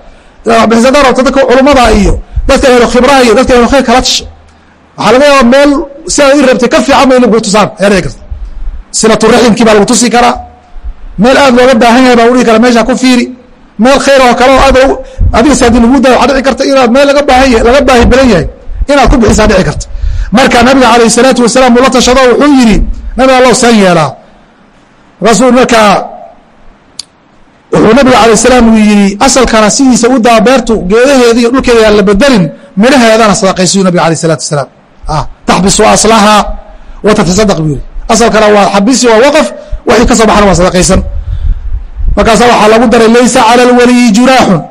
Inaad wax bixisaad rabta dadka culummada iyo dadka ahlu khibraha iyo dadka ahlu khayr kala tasho. Waxaa laga yaaba meel sidaa i rabtay ka fiican ba inay ku tusaan. Ayaa dhici karta. Silaturaximkii baa lagu tusi karaa. Meel aad looga baahan yahay baa udhihi kara meesha ku fiiri meel khayr oo kale oo aad adiga si haddii lagu daayo waxaa dhici karta inaad meel laga baahan laga baahi badan yahay inaad ku bixisaa dhici karta. Marka nabiga alayh salaatu wasalaam uu la tashado wuxuu yidhi nabiga allow saan yeelaa markaasuu markaa wuxuu nabiga alayh salaam uu yidhi asalkana sidiisa u daa beertu geedaheeda iyo dhulkeeda yaan la bedelin midhaheedana sadaqaysiyu nabiga alayh salatu wasalaam. Taxbisu aslahaa wa tatasadaq buu yihi asalkana waa xabisi waa waqaf waxii ka soo baxana waa sadaqaysan markaasa waxaa lagu daray laysa cala lwaliyi junaaxun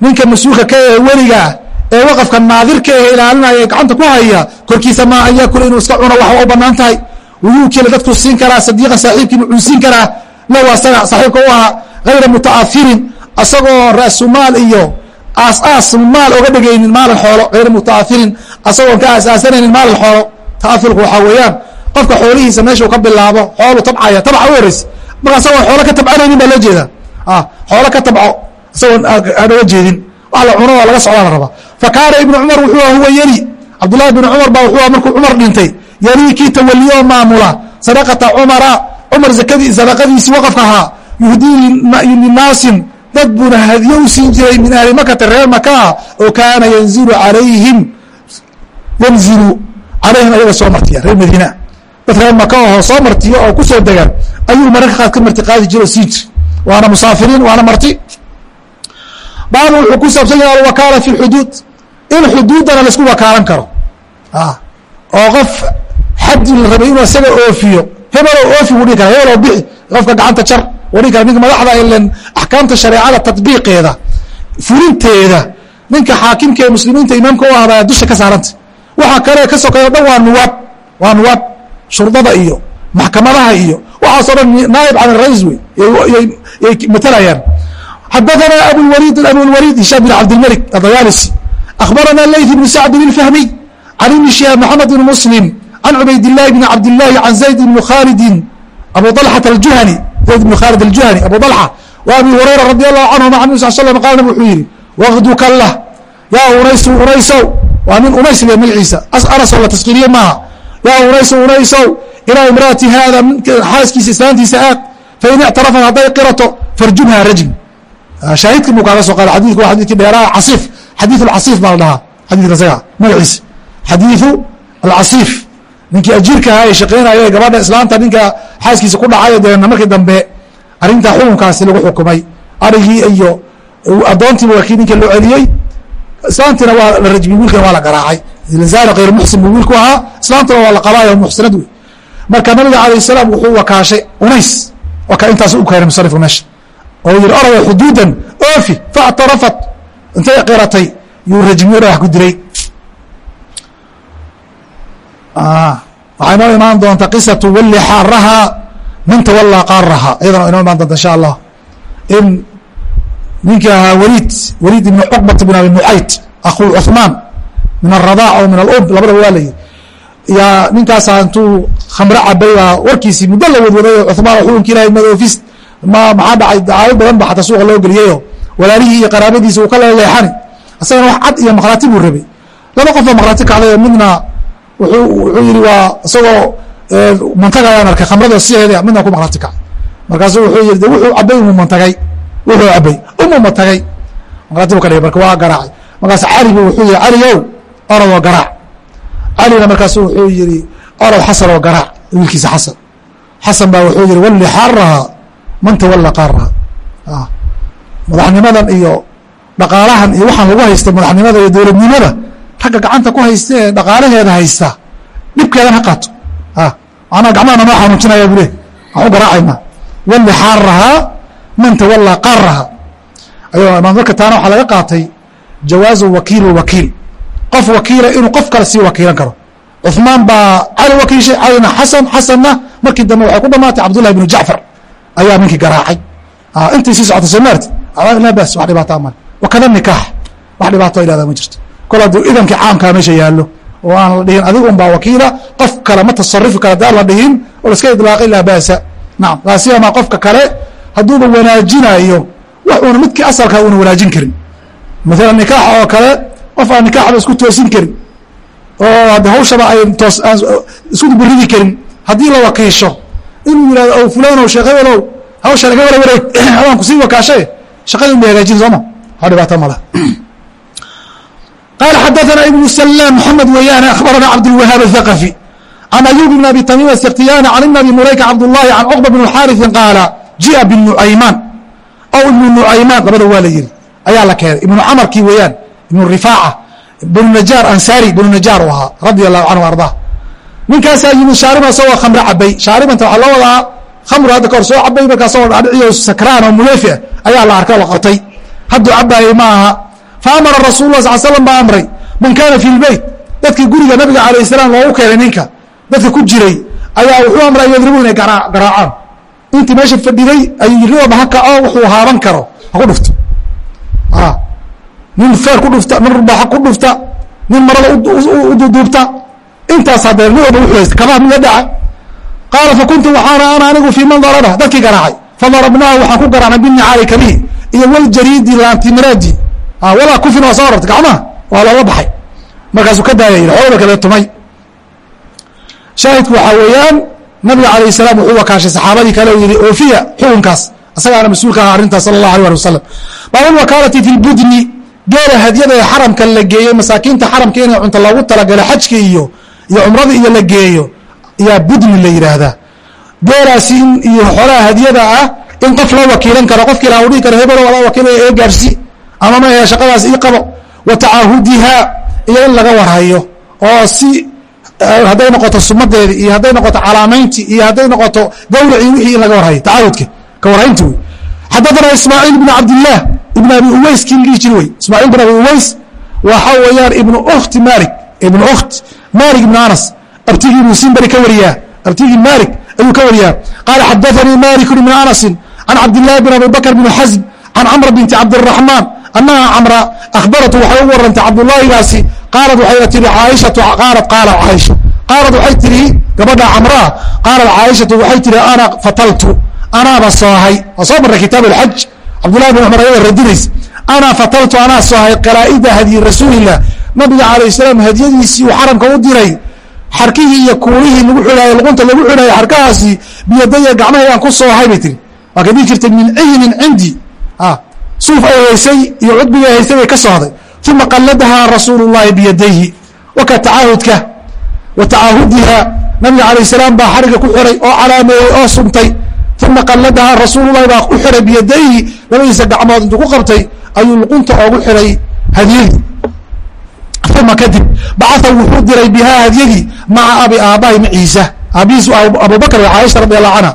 ninka mas'uulka ka ee weligaa ee waqafka naadirka ee ilaalinaya gacanta ku haya korkiisa maa an yakula inuu iska cuno wax u bannaan tahay. Wuyuukila dadku siin karaa sadiiqan saaxiibkiibu cunsiin karaa lahu asaga saaxiibka u ahaa hayra mutaafirin asagoo ra'sumaal iyo aas-aas maal oga dhegaynin maalan xoolo hayra mutaafirin asagoon ka aasaasanaynin maalan xoolo. Taafurku waxaa weeyaan qofka xoolihiisa meeshuu ka bilaabo xoolu tabcaya tabca u horeysa. Marka xoolo ka tabcanaynin baa loo jeedaa xoolo ka tabco isagoon aan oga jeedin. Wax la cuno waa laga socdaa rabaa. Fa ibnu cumar wuxuu huwa yeli cabdullahi bn cumar baa wuxuu markuu cumar dhintay. Yelii kii tawaliye oo maamula. Sadaqata cumara. Cumar sadaqadiisii waqafka ahaa. Yuhdii linaasin dad buuna hadiye u siin jiray min ahli makata reer makaa oo kaana yanzilu calayhim yanzilu calayhim ayaga soo martiya reer madiina. Dad reer maka ahoo soo martiya oo ku soo degaan ayuu mararka qaad ka marti qaadi jira oo sii jir waana musaafiriin waana marti. Baabu wuxuu ku saabsan yahay alwakaala fi xuduud in xuduuddana la isku wakaalan karo. Oo qof xadi la rabay inuu isaga oofiyo hebeloo oofi buu dhihi kara hebeloo bixi qofka gacanta jar wuu dhihi kara ninka madaxda ilen axkaamta shareecada tatbiiqeeda fulinteeda ninka xaakimka ee muslimiinta imaamka u ahbaa dusha ka saaranta waxa kale ka sokeeyo dhan waa nuwaab waa nuwaab shurdada iyo maxkamadaha iyo waxaasoo dhan naaib can rais wey matalayaan xadaanaa abulwaliid hishaam bin cabdilmalik adayaalisi akhbarana leyth bn sacdi can ibni shihaab maxamed bn muslim can cubaydillaahi bn cabdillaahi can zayd bn khaalidin abu alxata aljuhani zayd bn khaalid aljuhani abu alxa wa abi hurayra radi allahu canhuma can nabi sal slam qaala wuxuu yidhi waqduka lah yaa unaysu unaysow waa nin unays le magaciisa anasoo la taskiriye maaha yaa unaysu unaysow ilaa imraati haada xaaskiisa islaantiisa aad fain ictarafat hadday qirato farjumha rajm shaahidki buu kaaga soo qaada xadidka waa xadidkii dheeraha casiif xadiiث alcasiif baa la dhahaa xadidka isaga magaciisa xadiiثu alcasiif ninkii ajiirka ahaa ee shaqeynaya ee gabadha islaanta ninka xaaskiisa ku dhacayo deena markii dambe arrintaa xukunkaasi lagu xukumay arigii iyo addoontiiba waa kii ninka loo celiyey islaantiina waa la rajmiyey wiilkana waa la garaacay zana kayr muxsin buu wiilku ahaa islaantuna waa la qabaayo muxsinad wey marka nabiga alayh salaam wuxuu wakaashay unays waa ka intaas u keenay musnifku meesha. Oo yidhi oraya xuduudan oofi factarafat intay qiratay yuu rajmiyo dhagax ku dilay waxaa inoo imaan doonta qisatu walli xaarahaa man tawallaa qaarahaa iyadana inoo imaan doonta insha allah. In ninkii ahaa weliid weliid ibn cuqbat bn abi mucayt akhuu cuثmaan min aradaac o min alub labadaba waa la yidhi yaa ninkaasaa intuu khamro cabay baa warkiisii muddo la wadwaday oo cuثmaan xukunki ilahay madoofis ma maxaa dhacay dacaayad badan ba xataa suuqa loo geliyayo walaalihii iyo qaraabadiisa uu ka leleexani isagana wax cad iyo makhraati buu rabay. Laba qof baa makhraati kacday oo midna wuxuu yihi waa isagoo mantaga ayaan arkay khamrada siheeda midna ku makhraati kacay. Markaasu wuxuu yihi de wuxuu cabay umuu mantagay. Wuxuu cabay umuu mantagay. Makhraati bu ka dhigay marka waa garaacay. Markaas caligu wuxuu yihi caligow orodoo garaac calina markaasu wuxuu yihi orod xasan oo garaac wiilkiisa xasan. Xasan baa wuxuu yihi walli xaaraha man tawalla qaaraha. Madaxnimadan iyo dhaqaalahan iyo waxaan lagu haysta madaxnimada iyo dowladnimada ragga gacanta ku haysta ee dhaqaalaheeda haysta dhibkeedan ha qaato. Manaa gacmahana noo xanuujinaya bule waan u garaacayna walli xaarahaa man tawallaa qaaraha. Ayuu marka taana waxaa laga qaatay jawaazu wakiil wakiil qof wakiila inuu qof kale sii wakiilan karo. Cuثmaan baa cali wakiishay calina xasan xasanna markii dambe waxay ku dhamaatay cabdullahi bnu jacfar. Ayaa ninkii garaacay. Intay sii socota soo maarti laa bas wax dhibaataa male wakada nikaax wax dhibaato ilahda ma jirto. Kol hadduu idankii caamkaa meesha yaallo oo aan la dhihin adigu un baa wakiila qof kale ma tasarufi kara hadaan la dhihin oo laska idlaaqay laa baasa. Nacam laasiyama qofka kale hadduuba wanaajinayo wax uuna midkii asalkaa una wanaajin karin. Maalan nikaaxa oo kale qof aan nikaaxba isku toosin karin. Oo ad hawshaba ay toos ah, isku buridi karin. Haddii la wakiisho inuu yihahdo ow fulanow sheekh hebelow hawshaan iga wara wareeg adaan ku sii wakaashe shaqadii unbay hagaajin sooma ha dhibaato mala qaala ibn rifaaca ibnu najaar ansaari ibnu najaar u ahaa radia allahu canhu ardaa ninkaasaa yimid shaariban isagoo khamre cabay shaaribanta waxaa loo wadaa khamru hadda kahor soo cabay markaa isagoo dhadhiciyo sakraan oo muleefi ah ayaa la arka la qotay hadduu cabaayey ma aha. Fa amara rasul lah sal slam baa amray man kaana fi lbeyt dadkii guriga nabiga alayh salaam loogu keenay ninka dadka ku jiray ayaa wuxuu amray an yadribuhu inay garaacaan. Intii meesha fadhiday ayuu yidhi oo mahaka oo wuxuu haaban karo ha ku dhufto nin feer ku dhufta nin rubaaxa ku dhufta nin marada ududuubta intaas haddee nin walba wuxuu haysta kamaa miga dhaca qaala fakuntu waxaana ana anigu fii man daraba dadkii garaacay fadarabnaahu waxaan ku garaacnay binicaali kabihi iyo waljariidi laantimiraadi walaa kufin waa soo arorta gacmaha waa loola baxay. Markaasuu ka daaya yidhi xoogda kale tumay. Shaahidku waxaa weeyaan nabiga calayh salaam wuxuu wakaashay saxaabadii kale u yidhi oofiya xukunkaas isagaana mas'uulka aha arrintaas sala allah alay ali wasalam baabulwakaalati fi lbudni geela hadyada ee xaramka la geeyey masaakiinta xaramka inay cunto loogu talagalo xajka iyo iyo cumrada iyo la geeyo yaa budni la yidhaahdaa geelaasi iyo xoolaha hadyada ah in qof loo wakiilan karo qofkii laa u karo hebelo walaa wakiilaya ee gaarsi ama ma shaqadaas ii qabo. Wa tacaahudihaa iyo in laga warhayo oo si hadday noqoto sumadeedi iyo hadday noqoto calaamaynti iyo hadday noqoto gawracii wixii in laga warhayo tacaahudka ka warhaynti wey. Xadaثana ismaaciil ibn cabdillaah ibn abi uweys kii lagii jiri wey. Ismaaciil bin abi uweys waxa weeyaan ibnu ukhti maalig ibnu ukht maalig ibnu anas. Abtigii ibnu simberi ka wariyaa. Abtigii maalig ayuu ka wariyaa. Qaala xadaanii maaliku ibnu anasin can cabdillaahi bin abi bakr bni xasm can camra binti cabdiraxmaan annaha camra akhbaratu waxay u warantay cabdullaahigaasi qaalad waxayna tihi caaishatu qaalad qaala caaisha. Qaalad waxay tihi gabadha camraa qaalad caaishatu waxay tihi ana fataltu. Anaaba soohay waa soo marray kitaab alxaj cabdullahi bin cumar ayada radinays ana fataltu anaa soohay qalaa'ida hadyi rasuulillah. Nabiga calayh salaam hadyadiisii uu xaramka u diray xarkihii iyo kuulihii lagu xidhaayo luqunta lagu xidhaayo xarkahaasi biyadaya gacmahayaan ku soohay bay tihi waa ka dhihi jirtay min cihnin cindi. Suuf ay haysay iyo cudbigay haysay bay ka soohday uma qaladahaa rasuulu llahi biyadayhi waka tacaahudka wa tacaahudiha nabiga calayh salaam baa xariga ku xiray oo calaameeyey oo suntay uma qaladahaa rasuululahi baa u xiray biyadayhi labadiisa gacmood intuu ku qabtay ayuu luqunta oogu xiray hadyadii uma kadib bacaa wuxuu diray bihaa hadyadii maca abi aabahi maciisa aabihiisu abubakr wa caaisha radi allahu canha.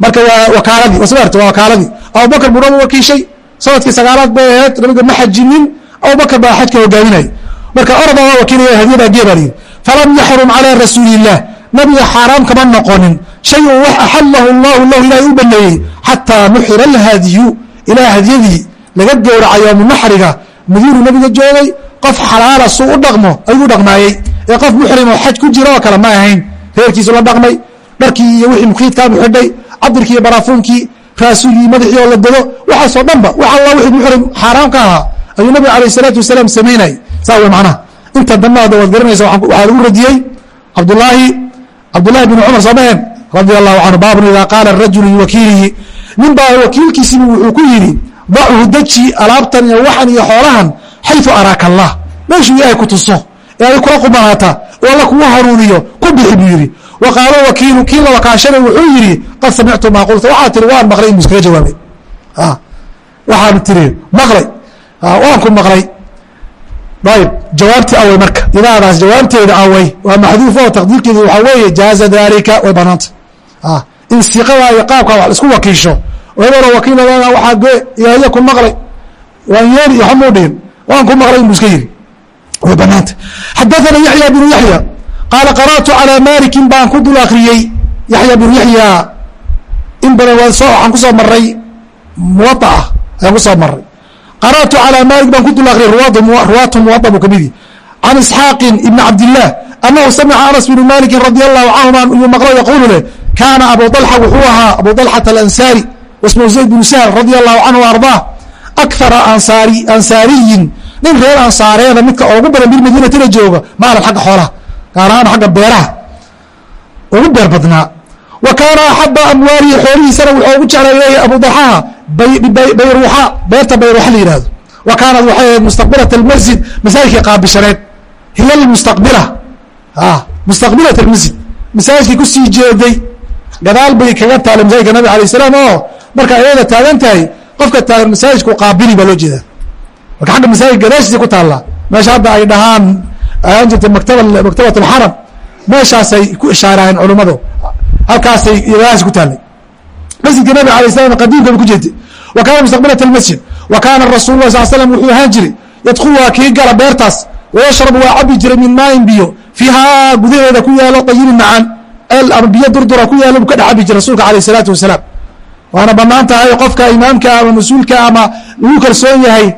Marka waa wakaaladii wasbarta waa wakaaladii. Abubakr buu nabi wakiishay sannadkii sagaalaad bay ahayd nabiga ma xajinin abubakr baa xajka hogaaminaya marka orada waa wakiilaya hadyadaa geebaliyo falam yaxrum calaa rasuuli illah nabiga xaaraam kama noqonin shayun wax axalahu llahu lahu ilahay u baneeyey xataa nuxira alhadyu ilaa hadyadii laga gowraca yoomu naxriga madiinu nabiga joogay qof xalaala suu u dhaqmo ayuu dhaqmaayey ee qof muxrim oo xaj ku jira oo kale ma ahayn reerkiisu la dhaqmay dharkii iyo wixii mukiidkaabu xidhay cabirkii iyo baraafuunkii raasuugii madaxii oo la dado waxaasoo dhanba wax alla wixii muxrim xaaraam ka ahaa ayuu nabiga calayh isalaatu wasalaam samaynayay saa wey macnaha inta dambe hadda waad garanaysa waxaa lagu radiyey cabdullaahi cabdullahi bn cumar soo maheen radia allahu canhu baabun idaa qaala rajulu liwakiilihi nin baa wakiilkiisibu wuxuu ku yidhi dachu deji alaabtan iyo waxan iyo xoolahan xayu araaka allah. Meeshuu ilaahay ku tuso ee adig kula qumanaata oo alla kugu hanuuniyo ku bixi buu yidhi. Wa qaala wakiilu kii la wakaashanay wuxuu yidhi qad samictu maa qulta waxaa tiri waan maqlay inbuu iskaga jawaabay. Waxaan tiri maqlay. Waan ku maqlay. Ayb jawaabtii awey marka. Idaadaas jawaabteeda awey waa maxduuf oo taqdiirkeedu waxaa weeye jaaza dalika way banaanta Ah, in siiqadaa iyo qaabkaa wax la isku wakiisho. Hebelo wakiilada waxaa dee ilaahiya ku maqlay. Waan yeeli iyo xamuu dhihin. Waan ku maqlay inbu iska yiri. Way banaanta xadaana yaxya binu yaxya qaala qara'tu calaa malikin baan ku dul akriyey yaxya binu yaxya in badan waan soo waxaan ku soo maray muwaa ah ayaan ku soo maray qara'tu calaa malik baan ku dul akriyay ruwaatu muwaa buu ka mid yahi can isxaaqin ibni cabdillaah annahu samica anas binu malikin radi allahu canhum iyuu maqlo yaquulu leh kaana abu dalxa wuxuu ahaa abu dalxata alansaari wasmu zayd binu sahl radia allahu canhu ardaa akara ansaariyin nin reer ansaareeda midka ugu badan bilmadiinatina jooga maalan xagga xoolaha gaar ahaan xagga beeraha ugu beer badnaa. Wa kaana axaba amwaalihi xoolihiisana wuxuu ugu jeclay leeyahy abu dalxaha bayruuxa beerta bayruuxa la yihahdo wa kaanad waxay ahayd mustaqbilat almasjid masaajidkii qaabishaneed hiy mustaqbila ah, mustaqbilat almasjid masaajidkii ku sii jeeday gadaal bay kaga taalay masaajidka nabig alay salaam oo marka ayada taagan tahay qofka taagan masaajidku qaabili baa loo jeedaa. Marka xagga masaajid gadaashiisa ku taallaa meesha hadda ay dhahaan ahaan jirtay maktaba maktabat alxaram meeshaasay ku ishaaraheen culummadu halkaasay gadaashiis ku taallay. Masjidka nabi alay slam qadiimka ba ku jeedtay. Wa kaana mustaqbilat almasjid wa kaana rasul lah sal slam wuxuu ahaan jiray yadkhulu waa kii gala beertaas wayashrabu waa cabi jiray min maayin biyo fiihaa gudaheeda ku yaalo ayibin macaan el ama biyo durdura ku yaalo buu ka dhex cabi jiray rasuulka alayh isalaatu wasalaam. Waana bannaan tahay qofka imaamka ama mas'uulka ama lagu kalsoon yahay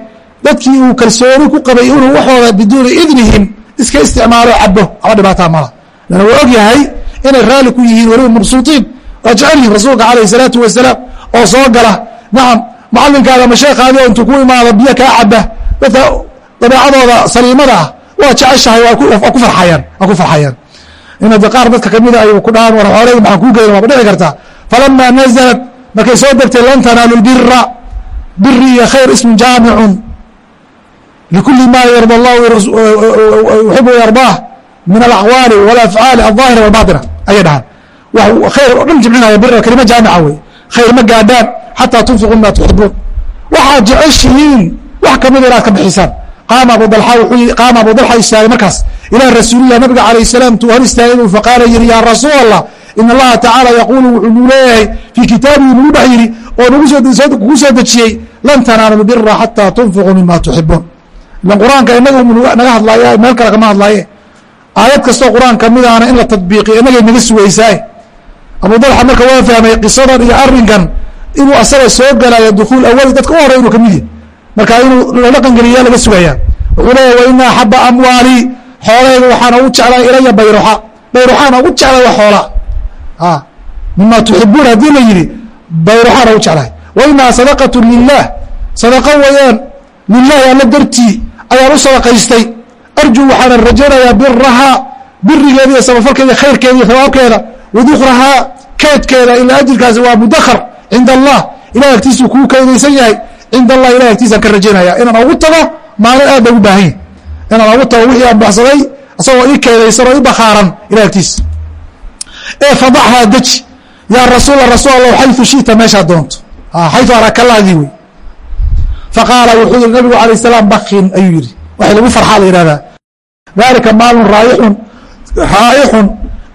dadkii uu kalsooni ku qabay inuu waxooda biduuni idnihim iska isticmaalo cabo ama dhibaataa mala. Lana waa og yahay inay raalli ku yihiin weliba mabsuutiin. Waa jecel rasuulka alayh salaatu wasalaam oo soo gala. Nacam macalinkaada ama intuu ku imaado biyo kaa caba dadka dabeecadooda saliimada ah waa jeceshahay waa ku farxayaan ina qaar dadka kamida ay ku dhahaan war xooleyda maxaan kuu geyna waaba dhici kartaa. Falama nazalat markay soo degtay lan tanaalu bira biri iyo khayr ismu jaamicun likuli ma yarda allahu yuxibu yardaah min alaqwaali walafcaali alظaahira walbaطina ayay dhahaan. Khayr oo dhan jimcinaya bir kelima jaamica wey khayr ma gaadhaan xataa tunfiqu ma tuxibuun waxaad jeceshihiin wax kamida inaad ka bixisaan qaama abu dalxa istaagay markaas ilah rasuulilah nabiga alayh salaam tuu hor istaagay buu faqaala yihi ya rasuul allah in allaha tacaala yaquulu wuxuu nuu leeyahay fii kitaabihi nagu dhex yidhi oo kugu soo dejiyey lan tanaalu bira xataa tunfiquu mima tuxibuun ilan qur'aanka inaga naga hadlaaya meel kale kama hadlaaye aayad kastoo qur'aan kamidaana in la tadbiiqiyo inagay naga sugaysaaye abu dalxa marka waa fahmay qisadan iyo arinkan inuu asaga soo galayo dukuul awali dadka u horey inuu ka mid yahy marka inuu la dhaqan geliya laga sugaya. Wuxuu leeya wa ina axaba amwaali. Xoolahayga waxaana ugu jeclay ilaya bayruxa. Bayruxaana ugu jeclay wa xoola. Mima tuxibuun haddii la yihi bayruxaana ugu jeclahay wa sadaqatu lilah sadaqo wayaan lilahi alla dartii ayaan u sadaqaystay. Arjuu waxaana rajaynayaa birahaa birigeeda iyo samafalkeeda khayrkeeda iyo hawaabkeeda wadukrahaa keedkeeda ilaa ajirkaasi waa mudakar cinda allah. Ilah agtiisuu kuu keydaysan yahay cinda allah ilah agtiisaan ka rajaynaya inaan ugu tago maalin aad baa ugu baahan yahy inaan ugu tago wixii aan baxsaday isagoo ii keedaysan oo i ilah agtiis ee fadaxhaa deji. Yaa rasuula rasuul allah xayu shita meeshaa doonto. Xayu arakalaadii wey faqaala wuxuu yihi nabigu alayh salaam bakin ayuu yihi wax lagu farxaa la yihahdaa dalika maalun raaixun raa'ixun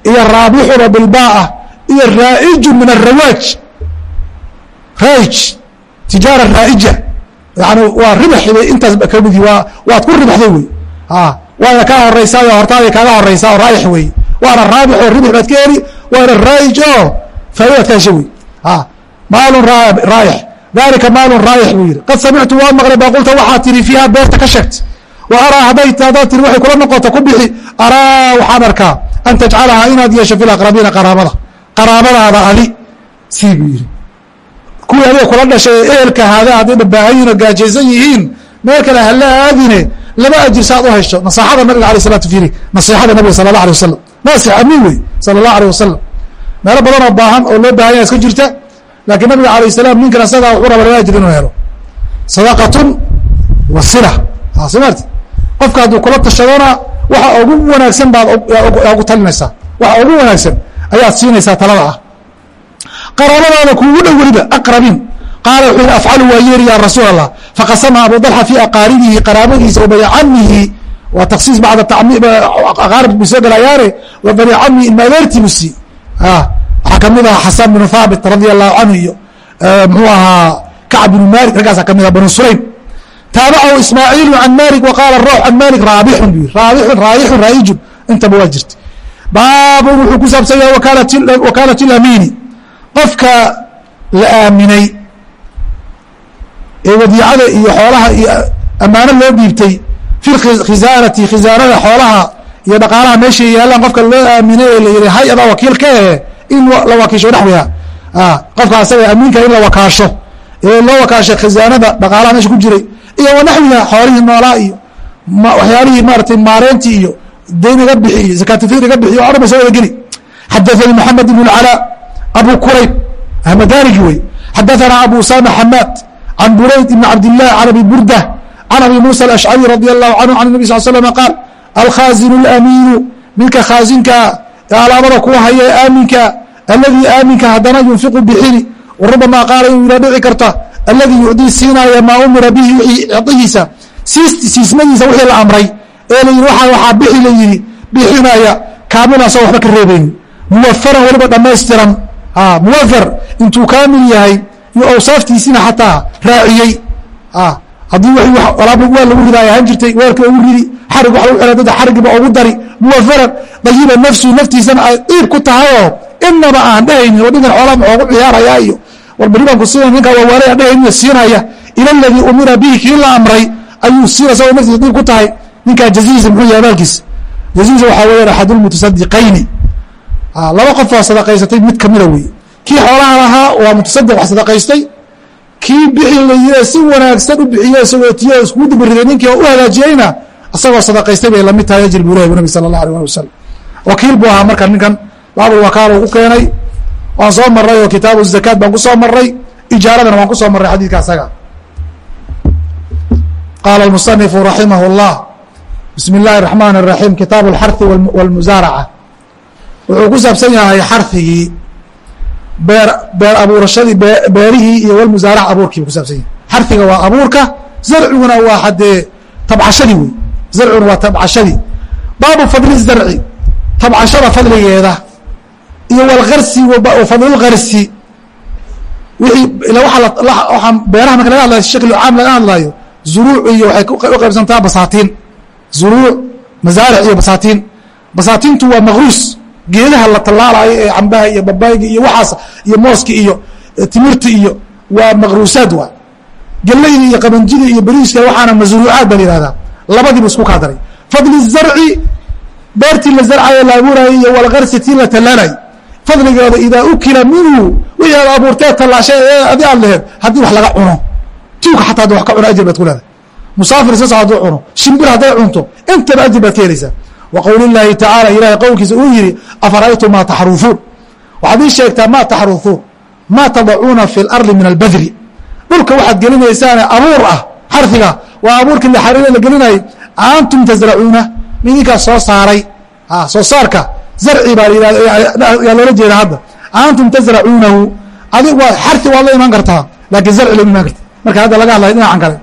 iyo raabixuna bilbaah iyo raa'ijun min arawaaj raij tijaara raa'ija yani waa ribax bay intaas kamidi waa waad ku ribaxday wey waana kaa horeysaa o hortaaday kaaga horeysaa oo raa'ix wey waana raabix oo ribix baad ka heli waana raa'ij oo faa'idaad ka hesha wey maalun raa'ix dalika maalun raayix buu yihi qad samictu waa maqlay baa qulta waxaa fiiha beerta ka sheegta wa araa hadday hadaad tiri waxay kula noqoto ku bixi araa waxaan arkaa an tajcalahaa inaad yeesho fi qaraabada qaraabadaada adi sii buu yihi kuwii adeeg kula dhashay ehelka haadaa hadday dhambaahan yihiin oo gaajaysan yihiin meel kale hala aadine laba ajir saaad u hesho nasaxada nabiga alay salatu fiiri nasiixada nabiga sala allah alay wasalam naasix amiin wey sala allah alay wasalam meelo badan oo baahan oo loo baahan yaha iska jirta laakiin nabiga alayh salaam ninkan asagaa wuxuu raba laba ajir inuu helo. Sadaqatun wa sila. Soo maarti qofka hadduu kula tashadana waxa ugu wanaagsan baad ugu talinaysaa. Waxa ugu wanaagsan ayaad siinaysaa talada ah qaraabadaada kuugu dhow weliba aqrabiin qaala wuxuu yihi afcalu waa yeeri ya rasuul allah faqasama abu dalxa fi aqaaribihi qaraabadiisa wa camihi waa taksiis bacda aqaarib bu soo galayaane wa bani camihi ilma adeertii bu sii. Waxaa ka mid aha xasan binu haabit radi allahu canhu iyo mxuu ahaa kacb binu malik raggaasa ka mid ah banu sulaym. Taabacahu ismaaciilu can malik wa qaala can malik raabixun bu yiri raabixun raayixun raayijun intaba waa jirta baabun wuxuu ku saabsan yahay wakaalat ilamiini qofka la aaminay ee wadiicada iyo xoolaha iyo ammaano loo dhiibtay fi khisaanati khisaanada xoolaha iyo dhaqaalaha meeshay yaalaan qofka loo aaminay ee layihi hay adaa wakiil ka ahe in la wakiisho naxwiha qofka asaga amiinka in la wakaasho ee loo wakaashay khisaanada dhaqaalaha meesha ku jiray iyo wanaxwiha xoolihii noolaa iyo waxyaalihii maaratay maareentii iyo dayn iga bixi iyo zakatufir iga bixi o dhan ba soo wada geli. Xadaثanii moxamed ibn اcalaa abu kurayb ahmadarigi wey. Xadaثana abu usama xamaad can burayd ibn cabdilah can abi burda can abi musa alashcari radi allahu canhu can nabi sal slm qaal alkhaazinu اlamiinu ninka khaazinkaa alaabada kuwa haya ee aaminka aladii aaminka haddana yunfiqu bixini warubama qaala ila dhici karta aladii yucdii siinaya maa umira bihi wixii icihiisa siismadiisa wixii la amray ee la yidhi waa waxaa bixi la yidhi bixinaya kaamilan soo waxba ka reebaynin muwafaran weliba dhammaystiran muwafar intuu kaamil yahay iyo awsaaftiisina xataa raaciyey. Haddii alaab waa lagu ridaay ahaan jirtay weelka ugu ridi xarig wa lagu xira dada xarigiba ugu dari. Muwafaran dayiba nafsu naftiisana ay dhiib ku tahayoo inaba aan dhehaynin oo ninkan xoolaa maxoogu ciyaarayaa iyo war beribanku sina ninkaa wawaalaya dhehayniyo siinaya. Ila ladii umira bihi kii la amray ayuu siina sagoo naftiisa dhiib ku tahay. Ninkaa jazihiisa muxuu yahay abaalkiisa jazihiisa waxaa weeyaan axadulmutasadiqayni laba qof oo sadaqaysatay mid kamida wey kii xoolaha lahaa waa mutasadiq wax sadaqaystay kii bixi la yidhi si wanaagsan u bixiyo isagoo tiyo iskugu dabariday ninkii oo u hagaajiyeyna isagoo sadaqaystay bay lamid tahay ajir buu lehay bu nabi sala allah alay ali wasalam wakiil buu ahaa marka ninkan baabul wakaala ugu keenay waan soo maray oo kitaabu zakaat baan kusoo maray ijaaradana waan kusoo maray xadiidka asaga qaala almusanifu raximah اllah bismi اllahi الraxmaan الraxiim kitaabu اlxarhi wاlmusaaraca wuxuu ku saabsan yahay xarhigii beer beer abuurashadii beerihii iyo walmusaarac abuurkiiba kusaabsan yahay. Xarhiga waa abuurka zarciguna waa haddee tabcashadii wey zarciguna waa tabcashadii. Baabu fadli zarci tabcashada fadligeeda iyo walgarsi fadlulgarsi wixii ila waaa beeraha marka laga hadlayo shakli caam laga hadlayo zuruuc iyo waxay u qaybsantaa basaatiin. Zuruuc masaaric iyo basaatiin. Basaatiintu waa maqruus geedaha la tallaalayo ee cambaha iyo babayga iyo waxaas iyo mooski iyo timirta iyo waa maqruusaad waa. Gelayda iyo qabanjida iyo beriiska waxaana masruucaad baa la yihahdaa labadiibu isku kaa daray fadli zarci beertii la zarcayo la abuurayay iyo walgarsi tii la tallaalay. Fadligeeda idaa ukila minhu wixii aad abuurtee tallaashay ee adi aad laheed haddii wax laga cuno. Tuuka xataa haddi wax ka cuno ajir baad ku leedahay. Musaafir sasa hadduu cuno. Shimbir hadday cunto intaba ajir baad ka helaysaa qowli llaahi tacaala ilahay qowlkiisa uu yihi afara'aytum maa taxruufuun waxaad ii sheegtaa ma taxruufuun maa tadacuuna fi lardi min albadri dhulka waxaad gelinaysaane abuur ah xarfiga waa abuurkii la gelinayay antum tasracuuna midinkaa soo saaray soo saarka zarci baa yaa loola jeeda hadda antum tasracuunahu adig waa xarfi waad la imaan kartaa laakiin zarci lama imaan karti marka hadda laga hadlayo dhinacan kale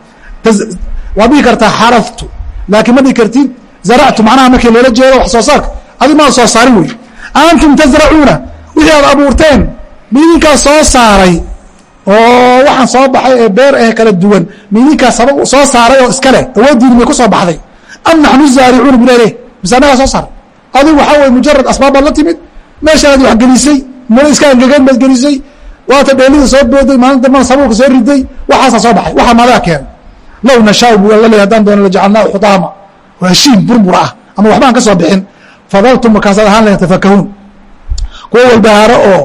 waad dhihi kartaa xaraftu laakiin ma dhihi kartid zaractu macnaha markii loola jeedo wax soo saarka adig maa soo saarin wey antum tasracuuna wixii aad abuurteen midinkaa soo saaray oo waxaan soo baxay ee beer eh kala duwan midinkaa sabab soo saaray oo iska leh awooddiini may ku soo baxday. Am naxnu zaaricuuna bula leh mise annagaa soo saaray adigu waxaa weye mujarad asbaab la timid meeshaad wax gelisay mula iska angegeen baad gelisay waata dheelida soo booday maalin dambana sabuulka soo riday waxaasaa soo baxay waxaa maadaa keenay. Low nashaa buu alla leey haddaan doono lajacalnaahu xutaama waa heshiin burbur ah ama waxbaan ka soo bixin fadaltum markaasaad ahaan lahen tafakahuun kuwa walbahaaro oo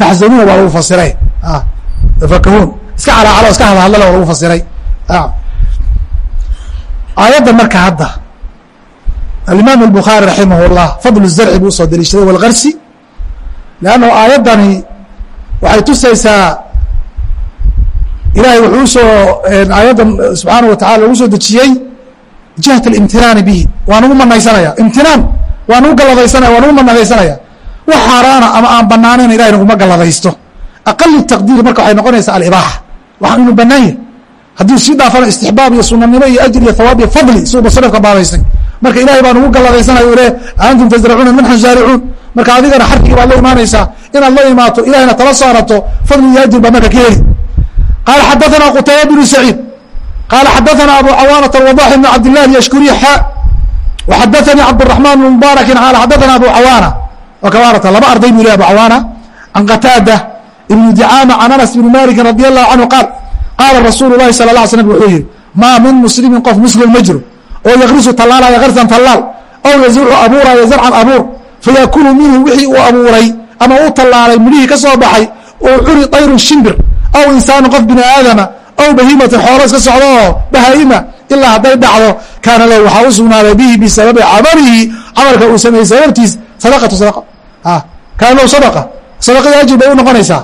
taxzanuuna waa lagu fasiray tafakahuun iska calaacalo iska hadahadlale waa lagu fasiray aayadda marka hadda alimaam الbukhaarي raximah الlah fadl الzarci buu usoo deliishaday wاlgarsi lanno aayaddani waxay tusaysaa ilaahay wuxuu soo aayadda subxaana watacala ugu soo dejiyey jihat اlimtinaani bihi. Waa nagu manaysanaya imtinaan waa nagu galladaysanaya waa nagu manadaysanaya wax xaaraana ama aan banaanayna ilahay naguma galladaysto. Aqali taqdiiri marka waxay noqonaysaa alibaaxa wax inuu banaan yahy hadduu sii dhaafana istixbaab iyo sunanimo iyo ajr iyo hawaab iyo fadli si musanifka baabaysay marka ilahay baa nagu galladaysanaya le antum tasracuuna min nxnu zaaricuun marka adigana xarkigii baad la imaanaysaa. Inaad la imaato ilahayna tala saarato fadli iyo ajir baad marka ka heli qala xadaana qutayba bnu saciid qala xadaana abu cawaanata wadax bn cabd lah yashkuriy xa waxadaanii cabdiraxmaan bn mubaarakin qaala xadaana abu cawaana waa kawaarata laba arday buu leh abu cawaana can qataada ibnu dicaama can anas bni malikin radi allahu canhu qaal qaala rasuulu lahi sala la slm wuxuu yihi maa min muslimin qof muslim ma jiro oo yakrisu tallaalaya karsan tallaal ow yazuucu abuuraayo zarcan abuur fayakulu minhu wixii uu abuuray ama uu tallaalay midhihii ka soo baxay oo cuni dayrun shimbir aw insaanu qof bini aadama aw bahiimatin xoolo iska socdo oo bahaa'ima ilaa hadday dhacdo kaana lahu waxaa u sugnaaday bihi bisababi camalihi camalka uu sameeyey sababtiis sadaqatu sadaqa kaana lahu sadaqa sadaqadii ajir bay u noqonaysaa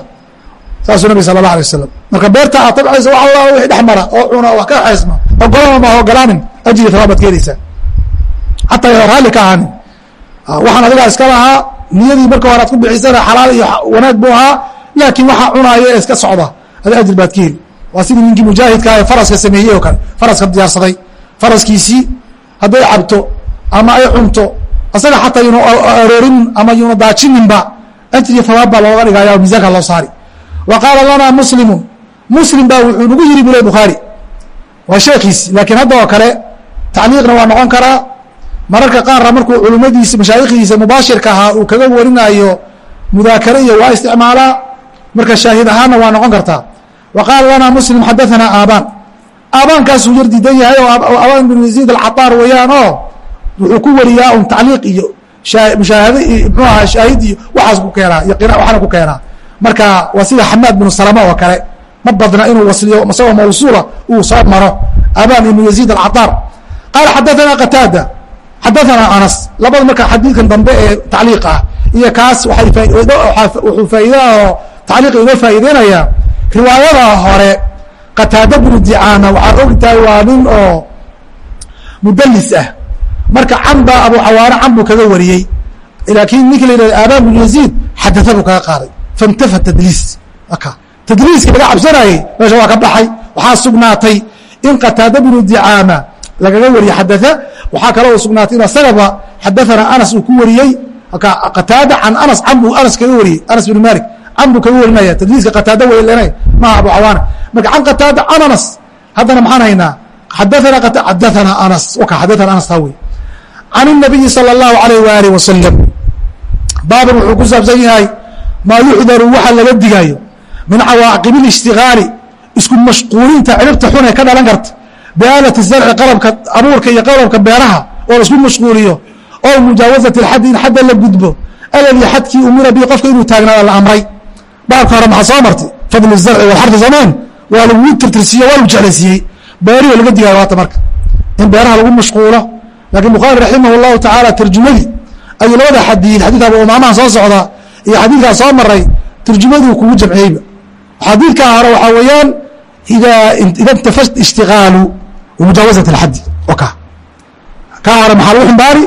saasuu nabig sala allah alay wasalam marka beerta aad tabcaysa wax alla wixii dhex mara oo cuna wax ka xeesma ogolana ma ogolaanin ajri tabaab baad keenaysaa xataa yaa raalli ka ahaanin waxaan adigaa iska lahaa niyadii marka hore ad ku bixisana xalaal iyo wanaag buu ahaa laakiin waxaa cunaaya ee iska socda ada ajir baad ka heli waa sidii ninkii mujaahidka ee faraska sameeyey oo kale. Faraska diyaarsaday. Faraskiisii hadday cabto ama ay cunto isaga xataa yuna aroorin ama yuna daajininba ajriya hawaab baa looga dhigaya miisaanka loo saari. Wa qaala lana muslimu muslim baa wuxuu nagu yiri bule bukhaari waa sheekiisi laakiin hadda oo kale tacliiqna waa noqon karaa. Mararka qaarna markuu culimmadiisa mashaayikhiisa mubaashirka ahaa uu kaga warinaayo mudaakare iyo waa isticmaalaa. Marka shaahid ahaanna waa noqon kartaa qaala lana muslim xadaanaa aabaan aabaankaasuu yar diidan yahay oo abaan binu yaziid alcataar weeyaan oo wuxuu ku wariyaa un tacliiq iyo mushaahade iyo mxuu aha shaahid iyo waxaas ku keenaa waxaana ku keenaa marka waa sida xamaad binu salama oo kale ma badna inuu wasliyo isagoo mawsuula uu soo maro abaan ibnu yaziid alcataar qaala xadaanaa qataada xadaanaa anas labada marka xadiidkan dambe ee tacliiq ah iyo kaas wuxuu faa'iidaha oo tacliiqa inoo faa'iideynayaa riwaayada hore qataada binu dicaama waxaad og tahay waa nin oo mudalis ah. Marka can baa abu cawaano can buu kaga wariyey. Laakiin ninki la yihahdo aabaan binu yaziid xadaa buu kaga qaaday. Faintafa tadliis. Aka tadliiska laga cabsanayey meesha waa ka baxay. Waxaa sugnaatay in qataada binu dicaama lagaga wariye xadaa waxaa kaloo sugnaatay in asagaba xadaanaa anas uu ku wariyey. Qataada can anas can buu anas kaga wariyey anas binu malik can buu kaga warinaya tadliiska qataada weylena maha abu cawaana marka can qataada can anas haddana maxaan haynaa xadaana xadaanaa anas waka xadaana anas taa wey can الnabiyi salى اllahu alayh waalih wasalam baaban wuxuu ku saabsan yahay maa yuxdaru waxa laga digaayo min cawaaqib اlاshtigaali isku mashquulinta ciribta xun ee ka dhalan karta biaalati zarci qalabka abuurka iyo qalabka beeraha oo laisku mashquuliyo oo mujaawazati اxadi in xadda la gudbo aladii xadkii umira bi qofka inuu taagnaada la amray baabka hore maxaa soo martay? Fadl zarci walxarfi soomeen waa lagu tirtirsiiye waa lagu jeclaysiiyey beerihi laga digaya waata marka. In beeraha lagu mashquulo. Lakiin bukhaari raximah llahu tacaala tarjumadii ayuu labada xadiid xadiid abu umaamaha soo socdaa iyo xadiidkaa soo maray tarjumaduu kugu jamciyeyba. Xadiidkaa hore waxaa weeyaan ida intafat ishtiqaalu bimujaawasati اlxaddi o ka. Kaa hore maxaa lagu xumbaari?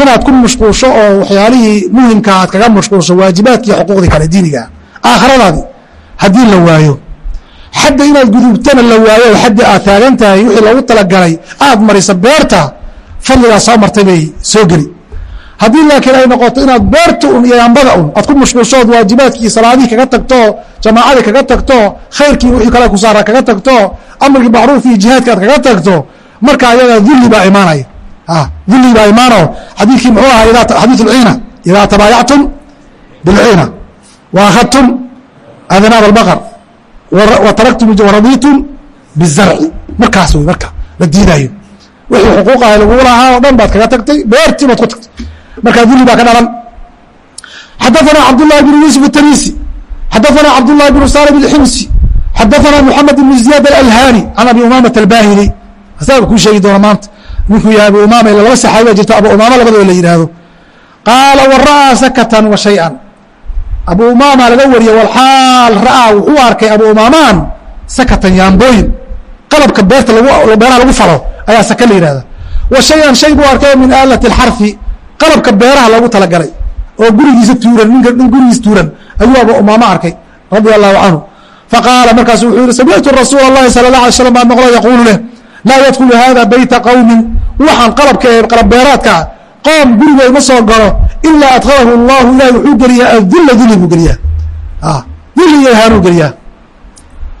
Inaad ku mashquulsho oo waxyaalihii muhimka aad kaga mashquulsho waajibaadki iyo xuquuqdii kale diinigaa aakhiradaadi haddii la waayo. Xadda inaad gudubtana la waayo xaddi aad taagan tahay wixii loogu talagalay aad marisa beerta fadligaa soo martay bay soo geli. Haddii laakiin ay noqoto inaad beerta un iyo ambada un aad ku mashquulshood waajibaadkii salaadihii kaga tagto jamaacadii kaga tagto khayrkii wixii kale ku kaga tagto amrigii macruuf jihaadka aad kaga tagto marka ayaga dulli baa imaanaya. Dulli baa imaano. Xadiidkii muxuu ahaa xadiid ulciina idaa tabaayactum bilciina wa akhadtum adnaab albaqar wa taraktum waraditum bizarci markaas wey marka la diidaayo wixii xuquuqaha lagu lahaa oo dhan baad kaga tagtay beertii baad ku tagtay markaa dulli baa ka dhalan xadaثana cabdالlahi بn yuسuf الtanisi xadaثana cabdالlahi بn salim الximsi xadaثana mحamed بn زiyad alalhani can abi umamaة اlbahili asaga kuu sheegi doona maanta ninkuu yahay abu umama ila laba saxaabiba jirto abu umama labadaba la yidhaahdo qaala wara'aa sakatan wa shayئan abu umaama laga wariyey walxaal ra'aa wuxuu arkay abu umaamaan sakatan yaambooyin qalabka beerta beeraha lagu falo ayaa saka la yihahda wa shay-an shay buu arkay min aalati alxarfi qalabka beeraha loogu talagalay oo gurigiisa tuuran ninka nin gurigiis tuuran ayuu abu umaama arkay radia allahu canhu faqaala markaasu wuxuu yihi samictu rasuula allahi sala allah alay slam baa maqlo yaquulu leh laa yadkulu hada bayta qowmin waxaan qalabka ee qalab beeraadka ah qoom guriga ima soo galo ilaa adkalahu اllahu ilahi wuxuu geliyaa adilla dili buu geliyaa. Dili iyo ihaanuu geliyaa.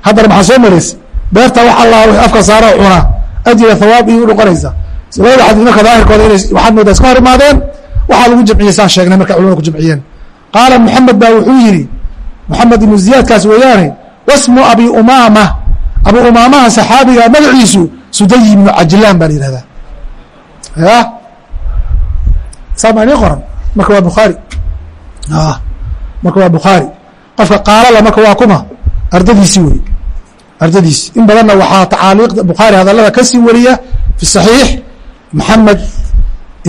Haddana maxaa soo maraysa beerta wax allah w afka saaro cunaa. Ajriga hawaab iyo unoqonaysa labada marka daahirkooda inay waxaad moodaa iska hor imaadeen waxaa lagu jamciyey saan sheegnay marka culamada ku jamciyeen qaala moxamed baa wuxuu yidhi moxamed ibnu ziyaadkaas weeyaane wasmu abi umaama. Abu umaamaha saxaabiga magaciisu suday ibnu cajlaan baa la yihahdaa ya saama inii qoran. Marka waa bukhaari marka waa bukhaari qofka qaalala marka waa kuma. Ardadiisi wey ardadiisi. In badanna waxaa tacaaliiqda bukhaari hadalada ka sii wariya fi صaxiix maxamed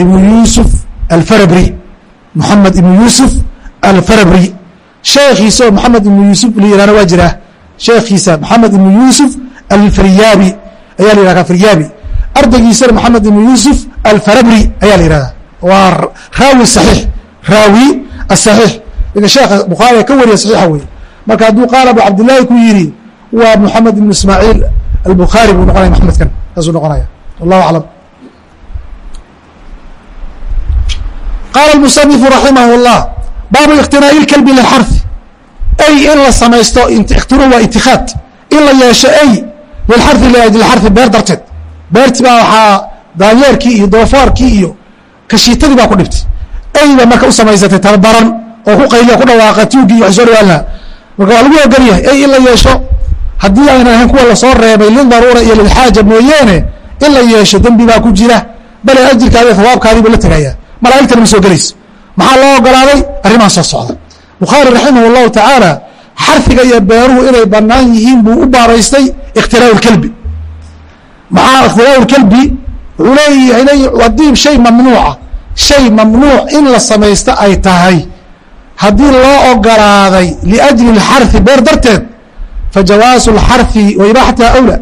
ibnu yuusuf alfarabri. Moxamed ibnu yuusuf alfarabri. Sheekhiisa maxamed ibnu yuusuf la yihahna waa jiraa sheekhiisa maxamed ibnu yuusuf alfiryaabi ayaa la yihahda firyaabi ardaygiisana maxamed ibnu yuusuf alfarabri ayaa la yihahda waa raawi صaxiix raawi asaxiix ida sheekha bukhaariga ka wariya saxiixa wey marka hadduu qaal abu cabdillaahi ku yidhi waa moxamed ibnu ismaaciil albukhaari buu noqonaya maxamedkan saasuu noqonaya wallahu aclam qaala musanifu raximah اllah baabu iqtinaa'i اlkelbi lilxarfi ay in la samaysto ikhtiru waa itikaad in la yeesho ay lilxarfi liajli xarfi beer darteed beertii baa waxaa daanyeerkii iyo doofaarkii iyo kashiitadii baa ku dhibtay. Eyba marka u samaysatay tababaran oo ku qayliya ku dhawaaqa tuuggii iyo wax soo dhawaan laha marka waa lagu ogolyahay ey in la yeesho haddii aynan ahayn kuwa la soo reebay lildaruura iyo lilxaaja mooyeene in la yeesho dembi baa ku jira. Bale ajirkaadiiyo hawaabkaadii buu la tegayaa malaa'igtana ma soo gelayso. Maxaa loo ogolaaday? Arrimaha soo socda. Bukhaari raximah allahu tacaala xarfiga iyo beeruhu inay bannaan yihiin buu u baaraystay ikhtilaafu lkelbi maxaa ikhtilaafu lkelbi wuxuu leeyahay haddii shay mamnuuca ah. shay mamnuuc in la samaysto ay tahay. Haddii loo ogolaaday liajli اlxarfi beer darteed fajawaasu اlxarfi wa ibaaxatiha awla.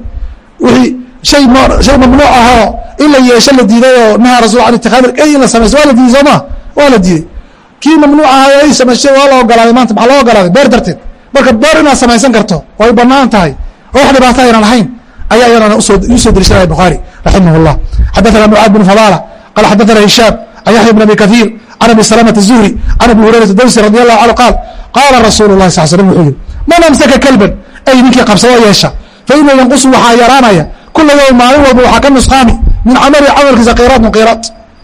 Wixii shay shay mamnuuc ahoo in la yeesho la diiday oo nahaa rasul an itikaad in la samaysto waa la diiday soo ma? Waa la diiday. Kii mamnuuc ahaay ay samayshay waa la ogolaaday maanta maxaa loo ogolaaday? Beer darteed. Marka beer inaad samaysan karto oo ay tahay. Oo wax dhibaata aynan ahayn ayaa iyadana u soo iu soo bukhaari raximah اllah xadaثana mucaad bn fadala qala xadaثana hishaam can yaxya bn abi kaثiir can abi salamة الzuhri can abi hurayrata dawsi radi allahu canhu qaal qaala rasuulu lahi sal slm wuxuu yihi man amsaka kelban ay ninkii qabsado yeesha faina yanqusu waxaa yaraanaya kula yowm maalin walba waxaa ka nusqaami min camali camalkiisa qiraatun qiraat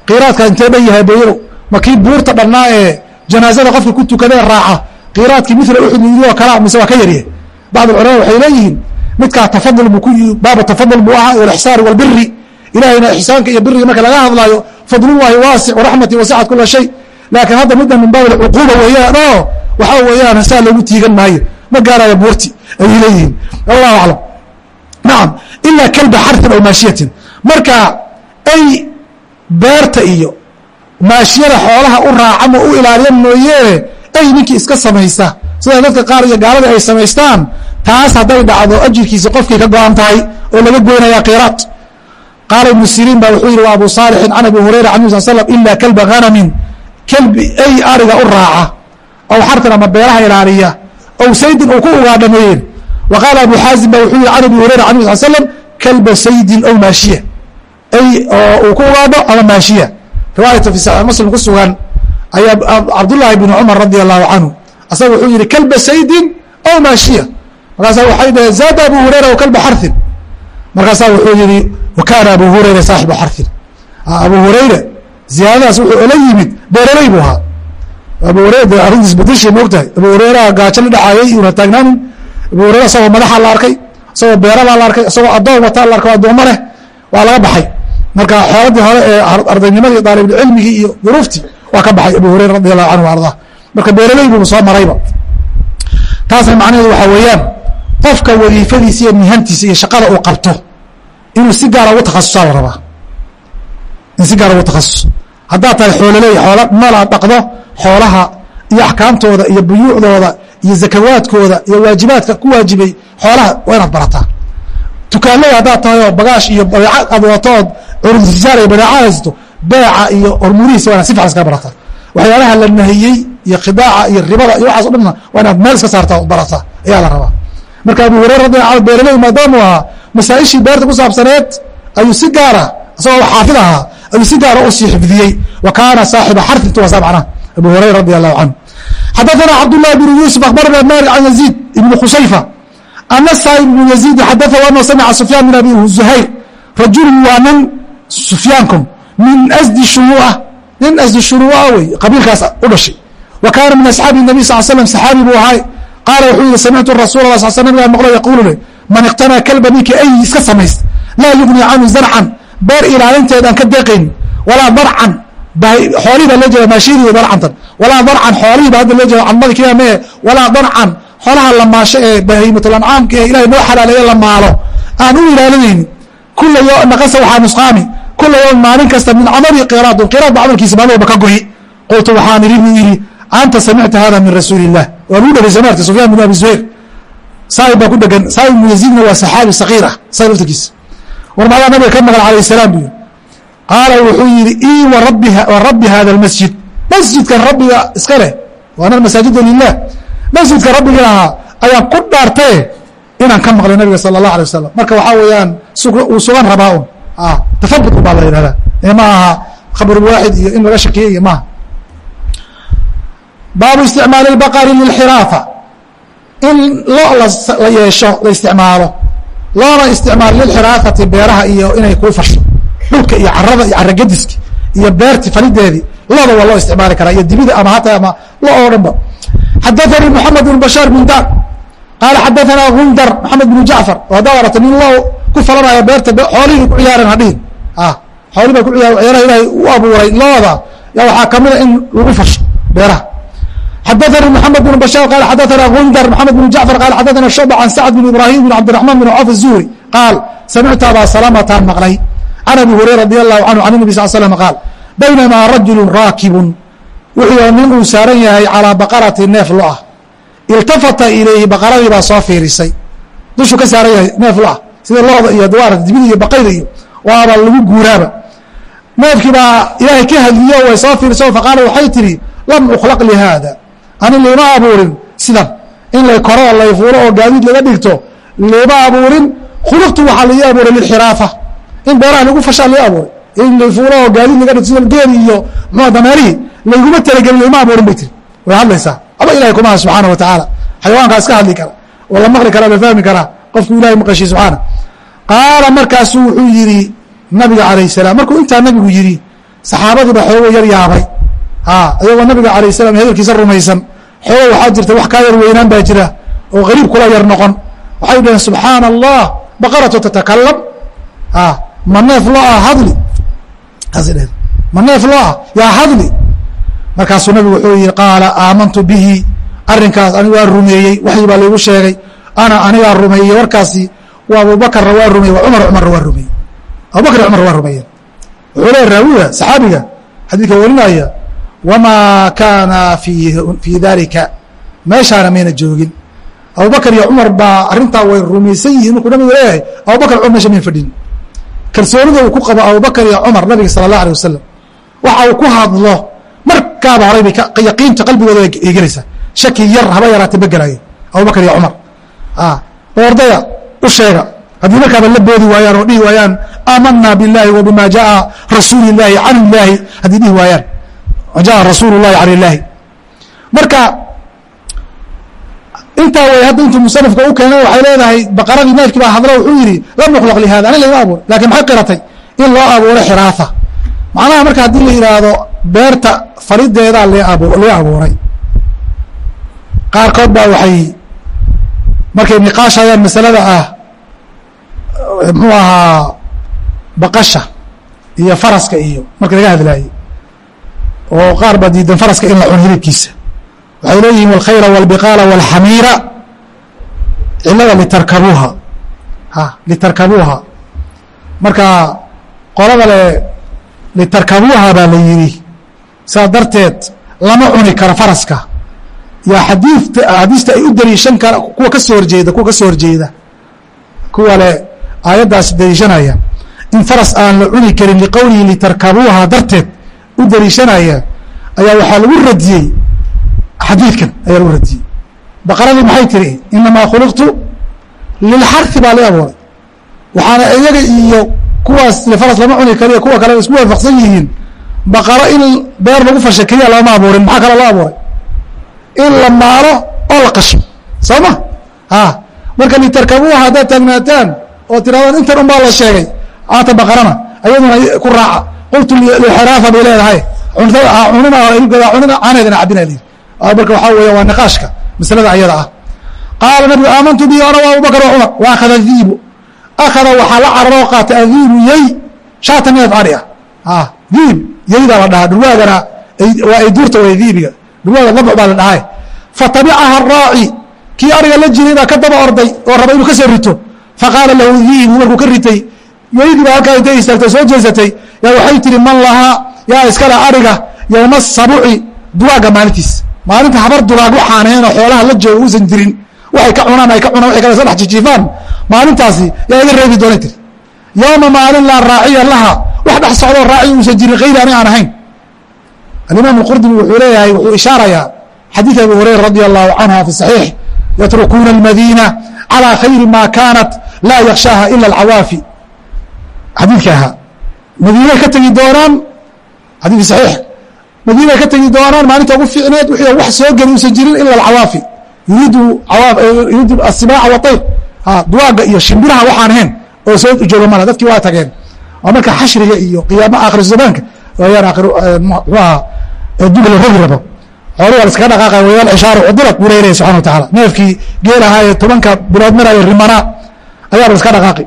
qiraadka intee dhan yahay beeyadow ma kii buurta dhannaa ee janaazada qofka ku tukadee raaca qiraadkii mila uxud oo kalaa mise waa ka yaryahay bacd culama waxay leeyihiin midkaa tafadul bu ku baaba tafadul buu ahaa walixsaani walbiri ilahayna ixsaanka iyo biriga marka laga hadlaayo fadlullahi waasic waraxmati wasicat kula shay. Laakiin hadda midda min baab cuquuba weeyaan oo waxaa weeyaan saa loogu tiigan maayo. Ma gaaraya buurti ayay leeyihiin. Allahu aclam. Nacam ilaa kalba xarfin aw maashiyatin. Marka ay beerta iyo maashiyada xoolaha u raaca ma u ilaaliya mooyee ay ninkii iska samaysa. Sida dadka qaar iyo gaaladii ay samaystaan taas hadday dhacdo ajirkiisa qofkii ka go-an tahay oo laga goynaya qiraad qaala ibnu siriin ba wuxuu yihi wa abu saalixin can abi hurayra can nabi sal slam ila kalba hanamin ay ariga u raaca ow xartan ama beeraha ilaaliya ow saydin uu ku ugaadhameeyeen wa qaala abu xaazim ba wuxuu yihi can abi hurayra can nabi sal slam kalba saydin ow maashiya. Ay uu ku ugaadho ama maashiya. Riwaayata fi saxiix muslim ku sugan ayaa cabdullaahi bn cumar radi allahu canhu. Asaga wuxuu yihi kalba saydin ow maashiya markaasaa waxay dhaheen zaada abu hurayra w kalba xarfin. Markaasaa wuxuu yihi wa kaana abu hurayra saaxibu xarfin. Abu hurayra ziyaadadaas wuxuu ola yimid beeraley buu ahaa. Abu hurayra de arrintiis badashay moogtahay abu hurayra gaajo la dhacaayay una taagnaanin abu hurayra isagoo madaxa la arkay isagoo beerabaa la arkay isagoo addoon wataa la arkay addoommo leh waa laga baxay. Marka xooladii hore ee ardaynimadii daalibulcilmigii iyo duruuftii waa ka baxay abu hurayra radi allahu canhu ardaa marka beeraley buu soo marayba. Taasna macnaheedu waxaa weeyaan qofka wadiifadiisa iyo mihantiisa iyo shaqada uu qabto inuu si gaara ugu takhasusaa la rabaa. In si gaara ugu takhasus haddaad tahay xoololey xoola aad dhaqdo xoolaha iyo axkaamtooda iyo buyuucdooda iyo zakawaadkooda iyo waajibaadka ku waajibay xoolaha waa inaad barataa. Tukaanley haddaad tahay oo bagaash iyo badeeca aad wadato ood curudtijaar iyo badeeca haysato beeca iyo hormuurihiisa waa inaad si fiican iskaga barataa. Waxyaalaha la nahiyey iyo khidaaca iyo ribada iyo waxaas o dhanna waa inaad meel iska saarta o barataa. Ayaa la rabaa marka abu hurera dhinaca beeraley maadaamuu ahaa masaa-ishii beerta ku saabsaneed ayuu si gaara isagoo xaafid ahaa ayuu si gaara u sii xifdiyey. Wa kaana saaxiba xarin tuwaasaa macnaha abu hurayra radi allahu canhu xadaana cabdullahi bnu yuusuf akhbarana mari can yaziid ibni qushayfa ana saa'ib ibnu yaziidi xadaثahu anhu samica sufyaan min abi zuhayr. Rajulun waa nin sufyaankum min asdi shuruuah nin asdi shuruuah wey qabiilkaas u dhashay. Wa kaana min asxaabi nabi sal l slm saxaabi buu ahay qaala wuxuu yihi samictu rasuul la sl nabigaa maqlo yaquulu man iqtanaa kalba ninkii ay iska samayst laa yugni canhu zarcan beer ilaalinteed aan ka deeqayn walaa darcan xoolihii baa loo jeeda maashidii darcantan walaa darcan xoolihii baa hadda loo jeeda cadmadi kiya mee walaa darcan xoolaha la maasho ee bahiimatlancaamka ee ilahay noo xalaaleeye la maalo aan u ilaalinaynin kula yo naqasa waxaa nusqaami kula yowm maalin kasta min camali qiraadun qiraad ba camalkiisa maalin walba ka goyi qultu waxaan idhi buu yidhi anta samicta hada min rasuuli illah waa lagu dhegeysa maarta sufyaan bin abi zuhayr saaib baa ku dhegan saaib ibnu yaziidna waa saxaabi sakiir ah saa laftirkiisa war maadaa nabiga ka maqan alayh salaam buu qaala wuxuu yidhi ii wa rabbi hada اlmasjid masjidkan rabbiga iska leh waana masaajida lilah masjidka rabbigii ahaa ayaan ku dhaartaye inaan ka maqlay nabiga sala اllah alay wasalam marka waxaa weeyaan uu sugan rabaa un. Tafabut baa la yidhahdaa. Ee ma aha khabrulwaaxid iyo in laga shakiye iyo maaha baabu isticmaali اbaqari lilxiraafa. In lo la yeesho la isticmaalo loona isticmaal lilxiraafati beeraha iyo inay kuu fasho dhulka iyo carada iyo caragadiska iyo beerti falideedii loda waa loo isticmaali karaa iyo dibida ama hata ama lo oo dhan xadaanii moxamed bn bashaar bn dan qaala xadaanaa gundar maxamed bn jacfar oo haddaad aragta nin lo ku falanaayo beerta xoolihii ku ciyaareen hadhihin ah, xoolii baa ku ciyaar waxyaalaha ilahay u abuuray looda waxaa kamida ah in lagu fasho beeraha xadaثnي محamed بن bashاr qal xadaثna gundar محamed بن jacfar qal xadaثna shucba can sacd بn ibrahim بn cabdiرaحman بn cawf الzuhri qaal samictu abaa salamataan maqlay can abi hurayra radi allahu canhu can النbi sal slm qaal baynamaa rajulu raakibun wuxuu nin uu saaran yahay calىa baqarati neef lo ah iltafata ilayhi baqaradii baa soo fiirisay dushuu ka saaran yahay neef lo ah sida looda iyo dawaarata dibida iyo baqayda iyo waaba lagu guuraaba neefkii baa ilaahay ka hadliyo way soo fiiriso faqaala waxay tihi lam ukhlaq lihada ani liima abuurin. Sidan in lay koro oo lay fuulo oo gaadiid laga dhigto liima abuurin. Khuluqtu waxaa lai abuuray lilxiraafa in beeraha lagu fashaa lai abuuray. In lay fuulo oo gaadiid laga dhigto sida geeli iyo mxua dameerihii layguma talagelin laima abuurin bay tiri. Way hadlaysaa. Aba ilahay kumaha subxaana wa tacaala. Xayawaankaa iska hadli kara oo la maqli karaa la fahmi karaa qofku ilahay maqashii subxaana. Qaala markaasuu wuxuu yidhi nabiga calayh salaam. Markuu intaa nabigu yidhi saxaabadiiba xoogo yar yaabay ayagoo nabiga alayh salam hadalkiisa rumaysan. Xoogo waxaa jirta wax kaa yar weynaan baa jira oo qariib kula yar noqon. Waxay dhaheen subxaana allah baqaratu tatakalam ma neef lo ah hadli. Saasay dheheen ma neef lo ah yaa hadli. Markaasuu nabigu wuxuu yihi qaala aamantu bihi. Arrinkaas anigu waa rumeeyey waxyi baa laygu sheegay. Ana anigaa rumeeyey warkaasi waa abubakarna waa rumeyey waa cumar cumarna waa rumeeyey. Abubakr cumar waa rumeeyeen. Wuxuu leeya raawiga saxaabiga xadiidka warinaya wamaa kaana fii dalika meeshaana mayna joogin abubakr iyo cumar baa arrintaa way rumaysan yihiin markuu nabigu leeyahay abubakr cumar mesha mayn fadhin kalsoonida uu ku qabo abubakr iyo cumar nabiga sala allah alay wasalam waxa uu ku hadlo markaaba horay bay yaqiinta qalbigooda ay gelaysaa shaki yar haba yaraatee ma gelaayo abubakr iyo cumar ordaya u sheega haddii markaaba la boodi waayaan oo dhihi waayaan aamanaa biاllahi wa bima jaءa rasuuli اllahi can illahi haddii dhihi waayaan jaءa rasuulu اllahi can illahi marka intaa way hadda intuu musanifka u keenay waxay leedahay baqaradii neefkii baa hadlo wuxuu yidhi lam nuklaq lihada ani laga abuuray laakiin maxay qiratay in loo abuuray xiraafa macnaha marka haddii la yidhaahdo beerta farideedaa lee abuuray qaarkood baa waxay markay niqaashayaan masalada ah muxuu ahaa baqasha iyo faraska iyo marka laga hadlaayey oo qaar baa diidan faraska in la cuno hilibkiisa. Waxay leeyihiin walkhayla walbiqaala walxamiira cilada litarkabuuha a litarkabuuha marka qolada le litarkabuuha baa la yidhi. Saa darteed lama cuni karo faraska. Yaa xadiita xadiista ay u daliishan kara kuwa ka soo horjeeda kuwa ka soo horjeeda. Kuwa le aayaddaasi dariishanaya in faras aan la cuni karin liqowlihi litarkabuuha darteed u daliishanaya ayaa waxaa lagu radiyey. Xadiidkan ayaa lagu radiyey. Baqaradii maxay tiri inamaa khuliqtu lilxari baa la abuuray. Waxaana iyaga iyo kuwaas faras lama cuni kariyo kuwa kale isku waafaqsan yihiin. Baqaro in beer lagu fasha keliya looma abuurin. Maxaa kaloo loo abuuray? In la maalo oo la qasho. Soo ma? A marka litarkabuuha haddaad taagnaataan oo tirahdaan intan un baa la sheegay. Aata baqarana ayaduna ku raaca qultu lixiraafa bay leedahay cunina cunina caneedana cabina lii marka waxaa weya waa niqaashka masalada ayada ah qaala nabigu aamantu bihi ana abubakr wa cumar wa akhada diibu akhada waxaa la cararoo qaatay adiibu yey shaata neef ari ah diib yeydaa la dhahaa dhurwaagana waa ay duurta way diibiga dhurwaaga dabc baa la dhahay fatabicaha araaci kii ariga la jiray baa ka daba orday oo raba inuu ka soo rito faqaala lahu diibu markuu ka ritay yeydii baa halkaa intay istaagtay soo jeesatay yaa waxay tihi man lahaa yaa iskale ariga yowma sabuci dugaagga maalintiis. Maalinta habar dugaag waxaanaheenoo xoolaha la jooga uusan jirin. Waxay ka cunaan ay ka cunaan waxay kale saddex jijiifaan maalintaasi yaa iga reebi doonay tiri yowma maalin laa raaciya laha wax dhex socdoo raaciya uusan jirin kayri ani aan ahayn. Alimaam alqurdubi wuxuu leeyahay wuxuu ishaarayaa xadiid abi hurayra radi allahu canha fi saxiix yatrukuuna almadiina calى khayri ma kaanat laa yakshaaha ila alcawaafi. Xadiidka ahaa madiinay ka tegi doonaan xadiidki saxiix. Madiinay ka tegi doonaan maalinta ugu fiicneed wixii wax soo geli uusan jirin ila alcawaafi. Yuriidu yuriidu asibaaca waayr duwaaga iyo shimbiraha waxaan ahayn oo soo jooga mala dadkii waa tageen. Waa marka xashriga iyo qiyaama aakhiru zamaanka wayaan muxuu ahaa dug la rogi rabo. Xooluhu waa laskaga dhaqaaqaya wayaan cishaaru cudirat buu leeyahay subxana wa tacaala. Neefkii geelahaa ee tobanka bilood maraya rimanaa ayaa la iska dhaqaaqi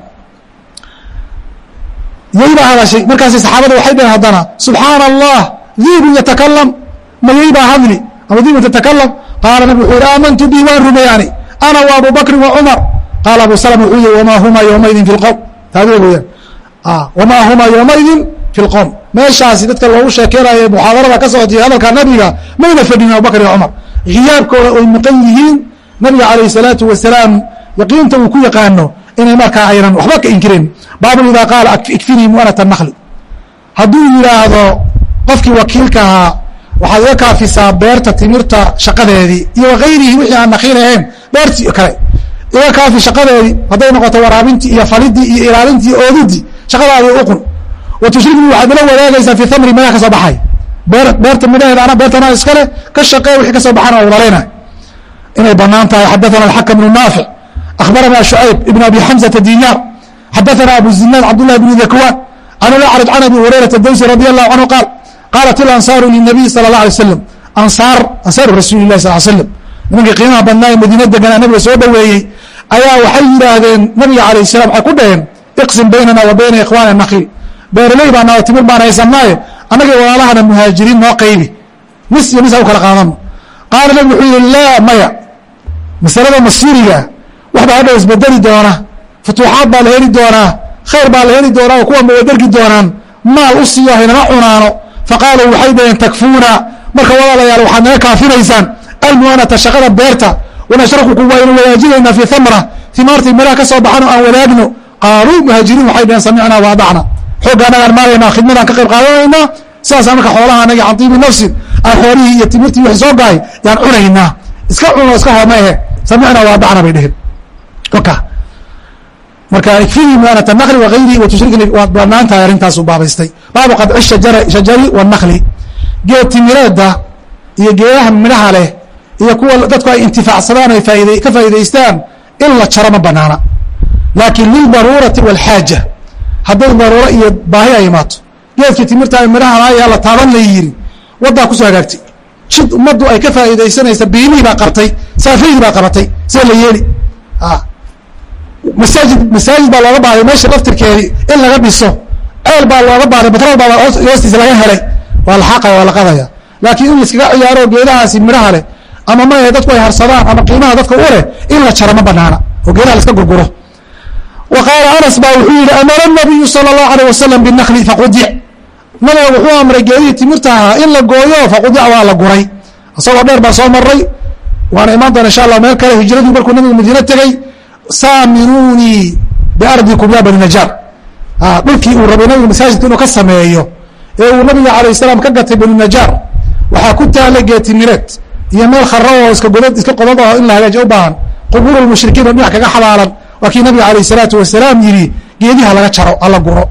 yey baa hadashay markaasi saxaabada waxay dhaheen haddana subxaana allah diibun yatakalam ma yey baa hadli ama diibun tatakalam qaala nabi wuxuu yihi aamantu bi waan rumeyaani ana wa abu wa cumar. Qaala abu salm wuxuu yihi wamaa huma yowmaidin fi lqowm taadiga weyaan wamaa huma yowmaidin fi lqowm meeshaasi dadka loogu sheekeynayo muxaadarada ka socotay hadalka nabiga mayna fadhin abubakr iyo cumar. Khiyaabkooda oy maqan yihiin nabiga calayh salaatu wasalaam yaqiinta uu ku yaqaano inay markaa aynan waxba ka inkirin. Baabun idaa qaala ikfinii mu'anat nakli hadduu yidhaahdo qofkii wakiilka ahaa waxaad iga kaafisaa beerta timirta shaqadeedii iyo wakayrihi wixii aan nakiil ahayn beertii kale. Iga kaafi shaqadeedii hadday noqoto waraabintii iyo falidii iyo ilaalintii oodidii shaqadaadii uqun wa tushriknii waxaad ila wadaagaysaa fi thamri midhaha ka soo baxay. Beer beerta midhaheeda ana beertana iskale ka shaqee wixii ka soo baxana waa wadalayna inay bannaan tahay xadathana alxakam bnu naafic akhbarana shucayb ibn abi xamzata dinyar xadaثna abu zinaad cabdالlah bn dakwan an اlأcrج can abi hurayrata dawsi radي الlahu canhu qaal qaalat ilansaaru lلnabiy salى الlaه alay slam ansaar ansaaru rasuuli الlahi sal slam nimankii qiimaha badnaa ee madiina deganaa nabiga soo dhoweeyey ayaa waxay yidhaahdeen nabiga alayه الsalam waxay ku dhaheen iqsim baynana wa bayna ikhwaani nakli beeraley baa naao timir baan haysanaaye annagii walaalahana muhaajiriin noo qaybi mis iyo mis ha u kala qaadano qaala nabigu wuxuu yihi laa maya masalada masfiriga waxbaa hadhow isbedeli doona futuuxaad baa la heli doonaa. Khayr baa la heli doonaa oo kuwa mawadergi doonaan. Maal u siiyo haynama cunaano. Faqaaluu waxay dhaheen takfuuna. Marka walaalayaal waxaad naga kaafinaysaan. Almuanata shaqada beerta. Wanashrakukum waynu wadaajinaynaa fii thamra himaartii miraha ka soo baxan aan wadaagno. Qaaluu muhaajiriin waxay dhaheen samicnaa waadacna. Xoogga anagaan maalaynaa khidmadaan ka qayb qaadanaynaa. Sidaasa marka xoolaha anagi can tiibi nafsin. Aan xoolihii iyo timirtii wixii soo gahay yaan cunaynaa. Iska cuno iska hooma ehe samicnaa waadacna bay dheheen oka. Marka ikfidii muanat nakli waayrihi wtushrikni waad bannaan tahay arrintaasu baabaystay baabu qadci shajari wanakli geed timireeda iyo geedaha midhaha leh iyo kuwa dadku ay intifaacsadaan ay faaid ka faa'idaystaan in la jaro ma banaana. Laakiin lildaruurati wاlxaaja hadday daruuro iyo baahi ay imaato geedkii timirta midhaha ayaa la taaban la yiri. Waddaa ku soo hagaagtay. Jid ummaddu ay ka faa'iidaysanaysa biimihii baa qabtay saafeydii baa qabatay see la yeeli masaajid masaajid baa looga baaday meesha laftirkeedii in laga dhiso ceel baa looga baaday batrool baa hoostiisa laga helay. Waa la xaqaya waa la qadaya. Laakiin in laiskaga ciyaaro geedahaasi midhaha leh ama maahe dadku ay harsadaan ama qiimaha dadka u leh in la jaro ma banaana oo geedaha la iska gurguro. Wa anas baa wuxuu yihi amara nabiyu sala allahu alayh wasalam binakli faqudic nabiga wuxuu amray geedihii timirta ahaa in la gooyo faqudic waa la guray. Isagoo dheer baa soo maray waana imaan doona insha allah meel kale hijradii markuu nabigu madiine tegey saaminunii biardikum ya bani najaar dhulkii uu rabay nabiga masaajidka inuu ka sameeyo ee uu nabiga alayh salaam ka gatay bani najaar waxaa ku taala geetimireed iyo meel khara oo iska godad iska qodad oo in la hagaajiyo u baahan. Qubuur mushrikiin oo dhinac kaga xabaalan waa kii nabiga alayh salaatu wasalaam yihi geediha laga jaro hala guro.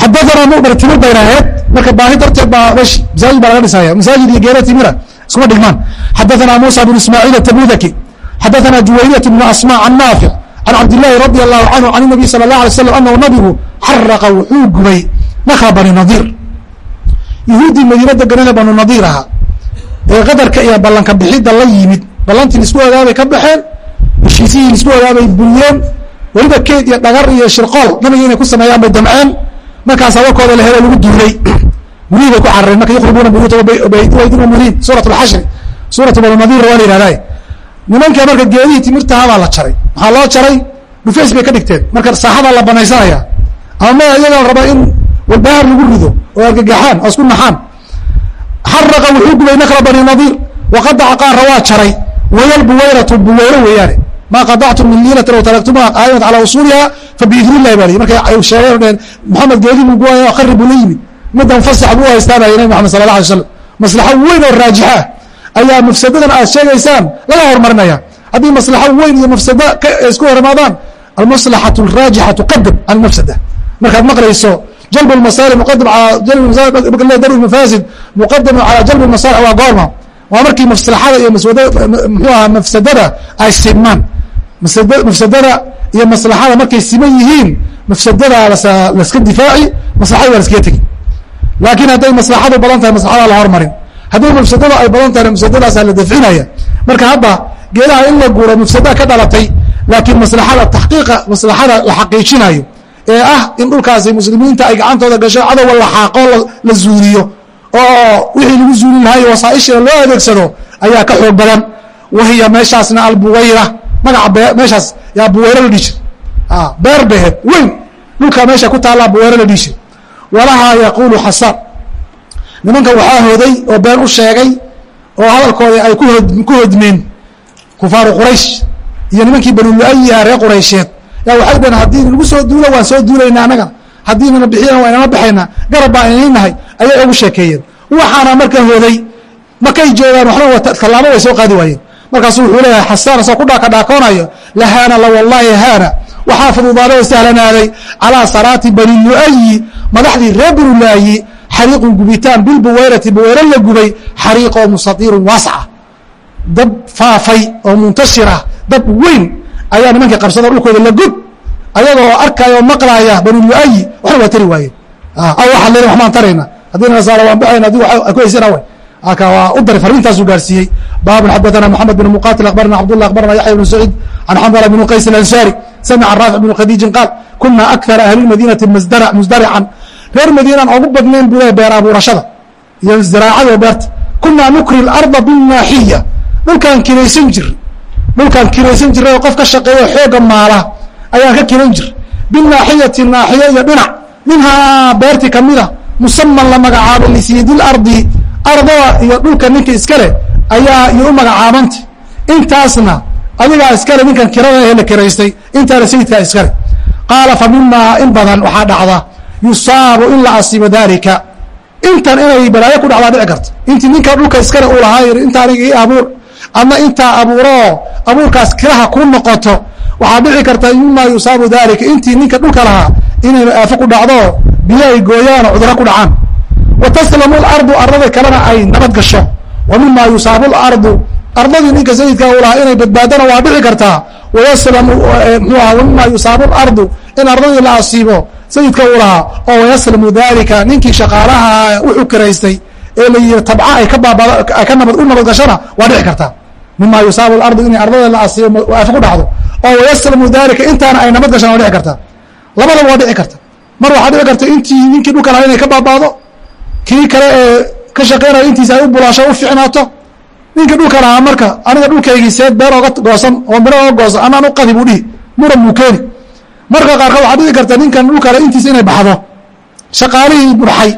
Xadathana mudar timir bayna aheed marka baahi darteed baa masaajid baa laga dhisaya. Masaajid iyo geeda timira iskuma dhigmaan. Xadathana musa bn ismaaciil atabudaki xadaana juwayriyat ibnu asma can naafic can cabdilaahi radi allahu canhu can nabiy sala allah alay slam anahu nabigu xaraqa wuxuu gubay nakha bani nadiir yuhuuddii madiina deganada banu nadiir ahaa ee qadarka iyo ballanka bixidda la yimid ballantii la isku ogaabay ka baxeen heshiisihii la isku ogaabay bunyeen weliba keed iyo dhagar iyo shirqool dhamaya inay ku sameeyaan bay damceen markaas hawakooda la helo lagu duulay gurihii bay ku carareen marka yuqribuuna buyuta baydiga muriin suurat alxashri suuratu banu nadiir waa la yihahdaa nimanka marka geedihii timirtahabaa la jaray. Maxaa loo jaray dhufays bay ka dhigteen. Marka saaxadaa la banaysanaya. Ama ma iyagaa raba in walbahaar lagu rido oo argagaxaan oo isku naxaan. Xaraqa wuxuu gubay nakla bani nadiir. Waqadaca qaarra waa jaray. Wayal buwayratu buwayro weeyaane. Maa qadactum min liinatin aw taraktumuha qaa'imat calaa usuuliha fabiidni illahi baa liyi markay ay sheegeen dheen maxamed geedi buu guwaya qarri buu la yimid middan fasax buu haystaa baa nabi maxamed sala allah alay slam maslaxo weyn oo raajixa ayaa mafsadadan aad sheegaysaan laga hormarinaya. Haddii maslaxo weyn iyo mafsado isku hormaadaan almaslaxatu alraajixatu tuqadam can mafsada markaad maqlayso jalb masaali muqadam alaa jalb dar mafaasid muqadamu calaa jalb masalix waa goorma. Waa markii maslaxada iyo muxuu aha mafsadada ay simaan. Mafsadada iyo maslaxada markay siman yihiin mafsadada laska difaaci maslaxada waa laskaga tegi. Laakiin hadday maslaxadu badan tahay maslaxada la hormarin haddii mafsadada ay badan tahayna mafsadadaasaa la dafcinaya marka hadda geedaha in la guuro mafsada ka dhalatay laakiin maslaxada taxqiiqa maslaxada la xaqiijinayo ee ah in dhulkaasi muslimiinta ay gacantooda gasho cadowa la xaaqo la zuuriyo oo wixii lagu zuulin lahaa iyo wasaaishina loo adeegsado ayaa ka xoog badan. Wahiya meeshaasna albuwayra magaca meeshaas yaa buwayro la dhihi jir beer beheed weyn. Dhulka meesha ku taallaa buwayro la dhihi jir walahaa yaquulu xasaan nimanka waxaa hoday oo been u sheegay oo hadalkoodii ay ku hodmeen kufaaru quraysh iyo nimankii banuluayi ah reer quraysheed. Yaa waxay dhaheen haddii nagu soo duulo waan soo duulayna annagana haddii nana bixiyana waa inama baxaynaa garab baan inaynahay ayay ugu sheekeeyeen. Waxaana marka hoday markay joogaan waxba tallaabo way soo qaadi waayeen. Markaasuu wuxuu leeyahay xasaan asoo ku dhaakadhaakoonayo. Lahaana la wallaahi haana. Waxaa fududaada oo sahlanaaday calaa saraati bani lu'ayi madaxdii reer banulaayi xariiqun gubitaan bilbuwayrati buwayro la gubay xariiqoo mustatiirun waasca dab faafay oo muntashira dab weyn ayaa nimankii qabsado dhulkooda la gub ayagoo arkaya oo maqlaaya bani lu'ayi waxna waa tari waayeen aw waxaad leedahin waxmaan tarayna. Haddii nasaara waan baxayna waa ku haysana way musdarican reer madiinaan ogu badnayn buu le beer abuurashada iyo ziraacada beerta. Kunaa nukri اlarda binnaaxiya dhulkaan kiraysan jir dhulkaan kiraysan jiray oo qof ka shaqeeyo xooga maala ayaan ka kiran jir binaaxiyati naaxiyo iyo dhinac. Minhaa beerti kamida musaman la magacaabo lisiidi lardi ardada iyo dhulka ninka iskale ayaa iyo u magacaabanta intaasna adigaa iskale ninkan kirada ee la kiraystay intaana sayidkaa iskale. Qaala fa mimaa in badan waxaa dhacda yusaabu in la asiibo dalika intan inay balaayo ku dhacdaa dhici karta. Intii ninka dhulka iskale uu lahaa inta aniga ii abuur. Ama intaa abuuroo abuurkaas kiraha ku noqoto. Waxaa dhici karta mimaa yusaabu dalika intii ninka dhulka lahaa inay aafo ku dhacdo biyo ay gooyaanoo cuduro ku dhacaan. Wa taslamu lardu ardada kalena ay nabad gasho. Wa mimaa yusaabu lardu ardadii ninka sayidka uu lahaa inay badbaadana waa dhici kartaa. Wayaslamu mxuu aha wamimaa yusaabu lardu in ardadii la asiibo sayidka uu lahaa oo wayaslamu dalika ninkii shaqaalaha wuxuu kiraystay ee la yihi tabca ay ka u nabad gashona waa dhici kartaa mima yusaabu lardu inay ardada la asiibo aafo ku dhacdo. Oo wayaslamu dalika intaana ay nabad gashaan waa dhici kartaa labadaba waa dhici karta. Mar waxaa dhici karta intii ninkii dhulka lahaa inay ka baabaado kii kale ee ka shaqeynaya intiisa ay u bulaasho u ficnaato ninkii dhulka lahaa marka aniga dhulkaygii seed beer ooga goosan oo miro ooga goosan anaan u qadi buu dhihi. Muran buu keeni marka qaarkood waxaa dhici karta ninkan dhulka le intiisa inay baxdo. Shaqaalihii burxay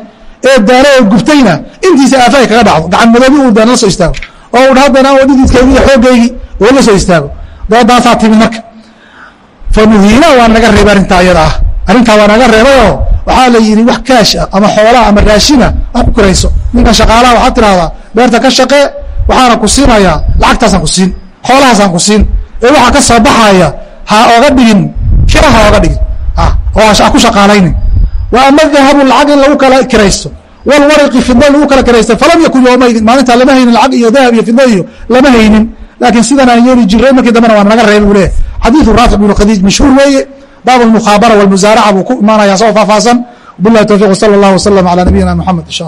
ee daalo oo gubtayna intiisa aafa ay kaga dhacdo. Gacan madoobi uu daan la soo istaago. Oo u haddana oo dhididkeygii iyo xooggeygii oo la soo istaago. Doodaasaa timi marka. Fa waa naga reebay arrintaa ayada ah. Arrintaa waa naga reebayoo waxaa la yidhi wax kaash ah ama xoolaa ama raashina wax ku kirayso ninkan shaqaalaha waxaad tidhahdaa beerta ka shaqee waxaana ku siinayaa lacagtaasaan ku siin xoolahaasaan ku siin. Ee waxaa ka soo baxaya ha oga dhigin kira ha oga dhigin. Oo ku shaqaalaynin wa ama dahabu lacag in lagu kala kiraysto walwariqi fidna in lagu kala kiraysto falam yakun yoomaydin maalintaa lama haynin lacag iyo dahab iyo fidna iyo lama haynin. Laakiin sidan aan yeeli jiray markii dambena waa naga reebay buu xadiidu raafic bnu khadiij mashhuur weeye. Baab almukhaabara walmusaaraca buu ku imaanaya asagoo faahfaahsan. Billahi towfiq wsala allah wasalam ala nabiyina moxamed insha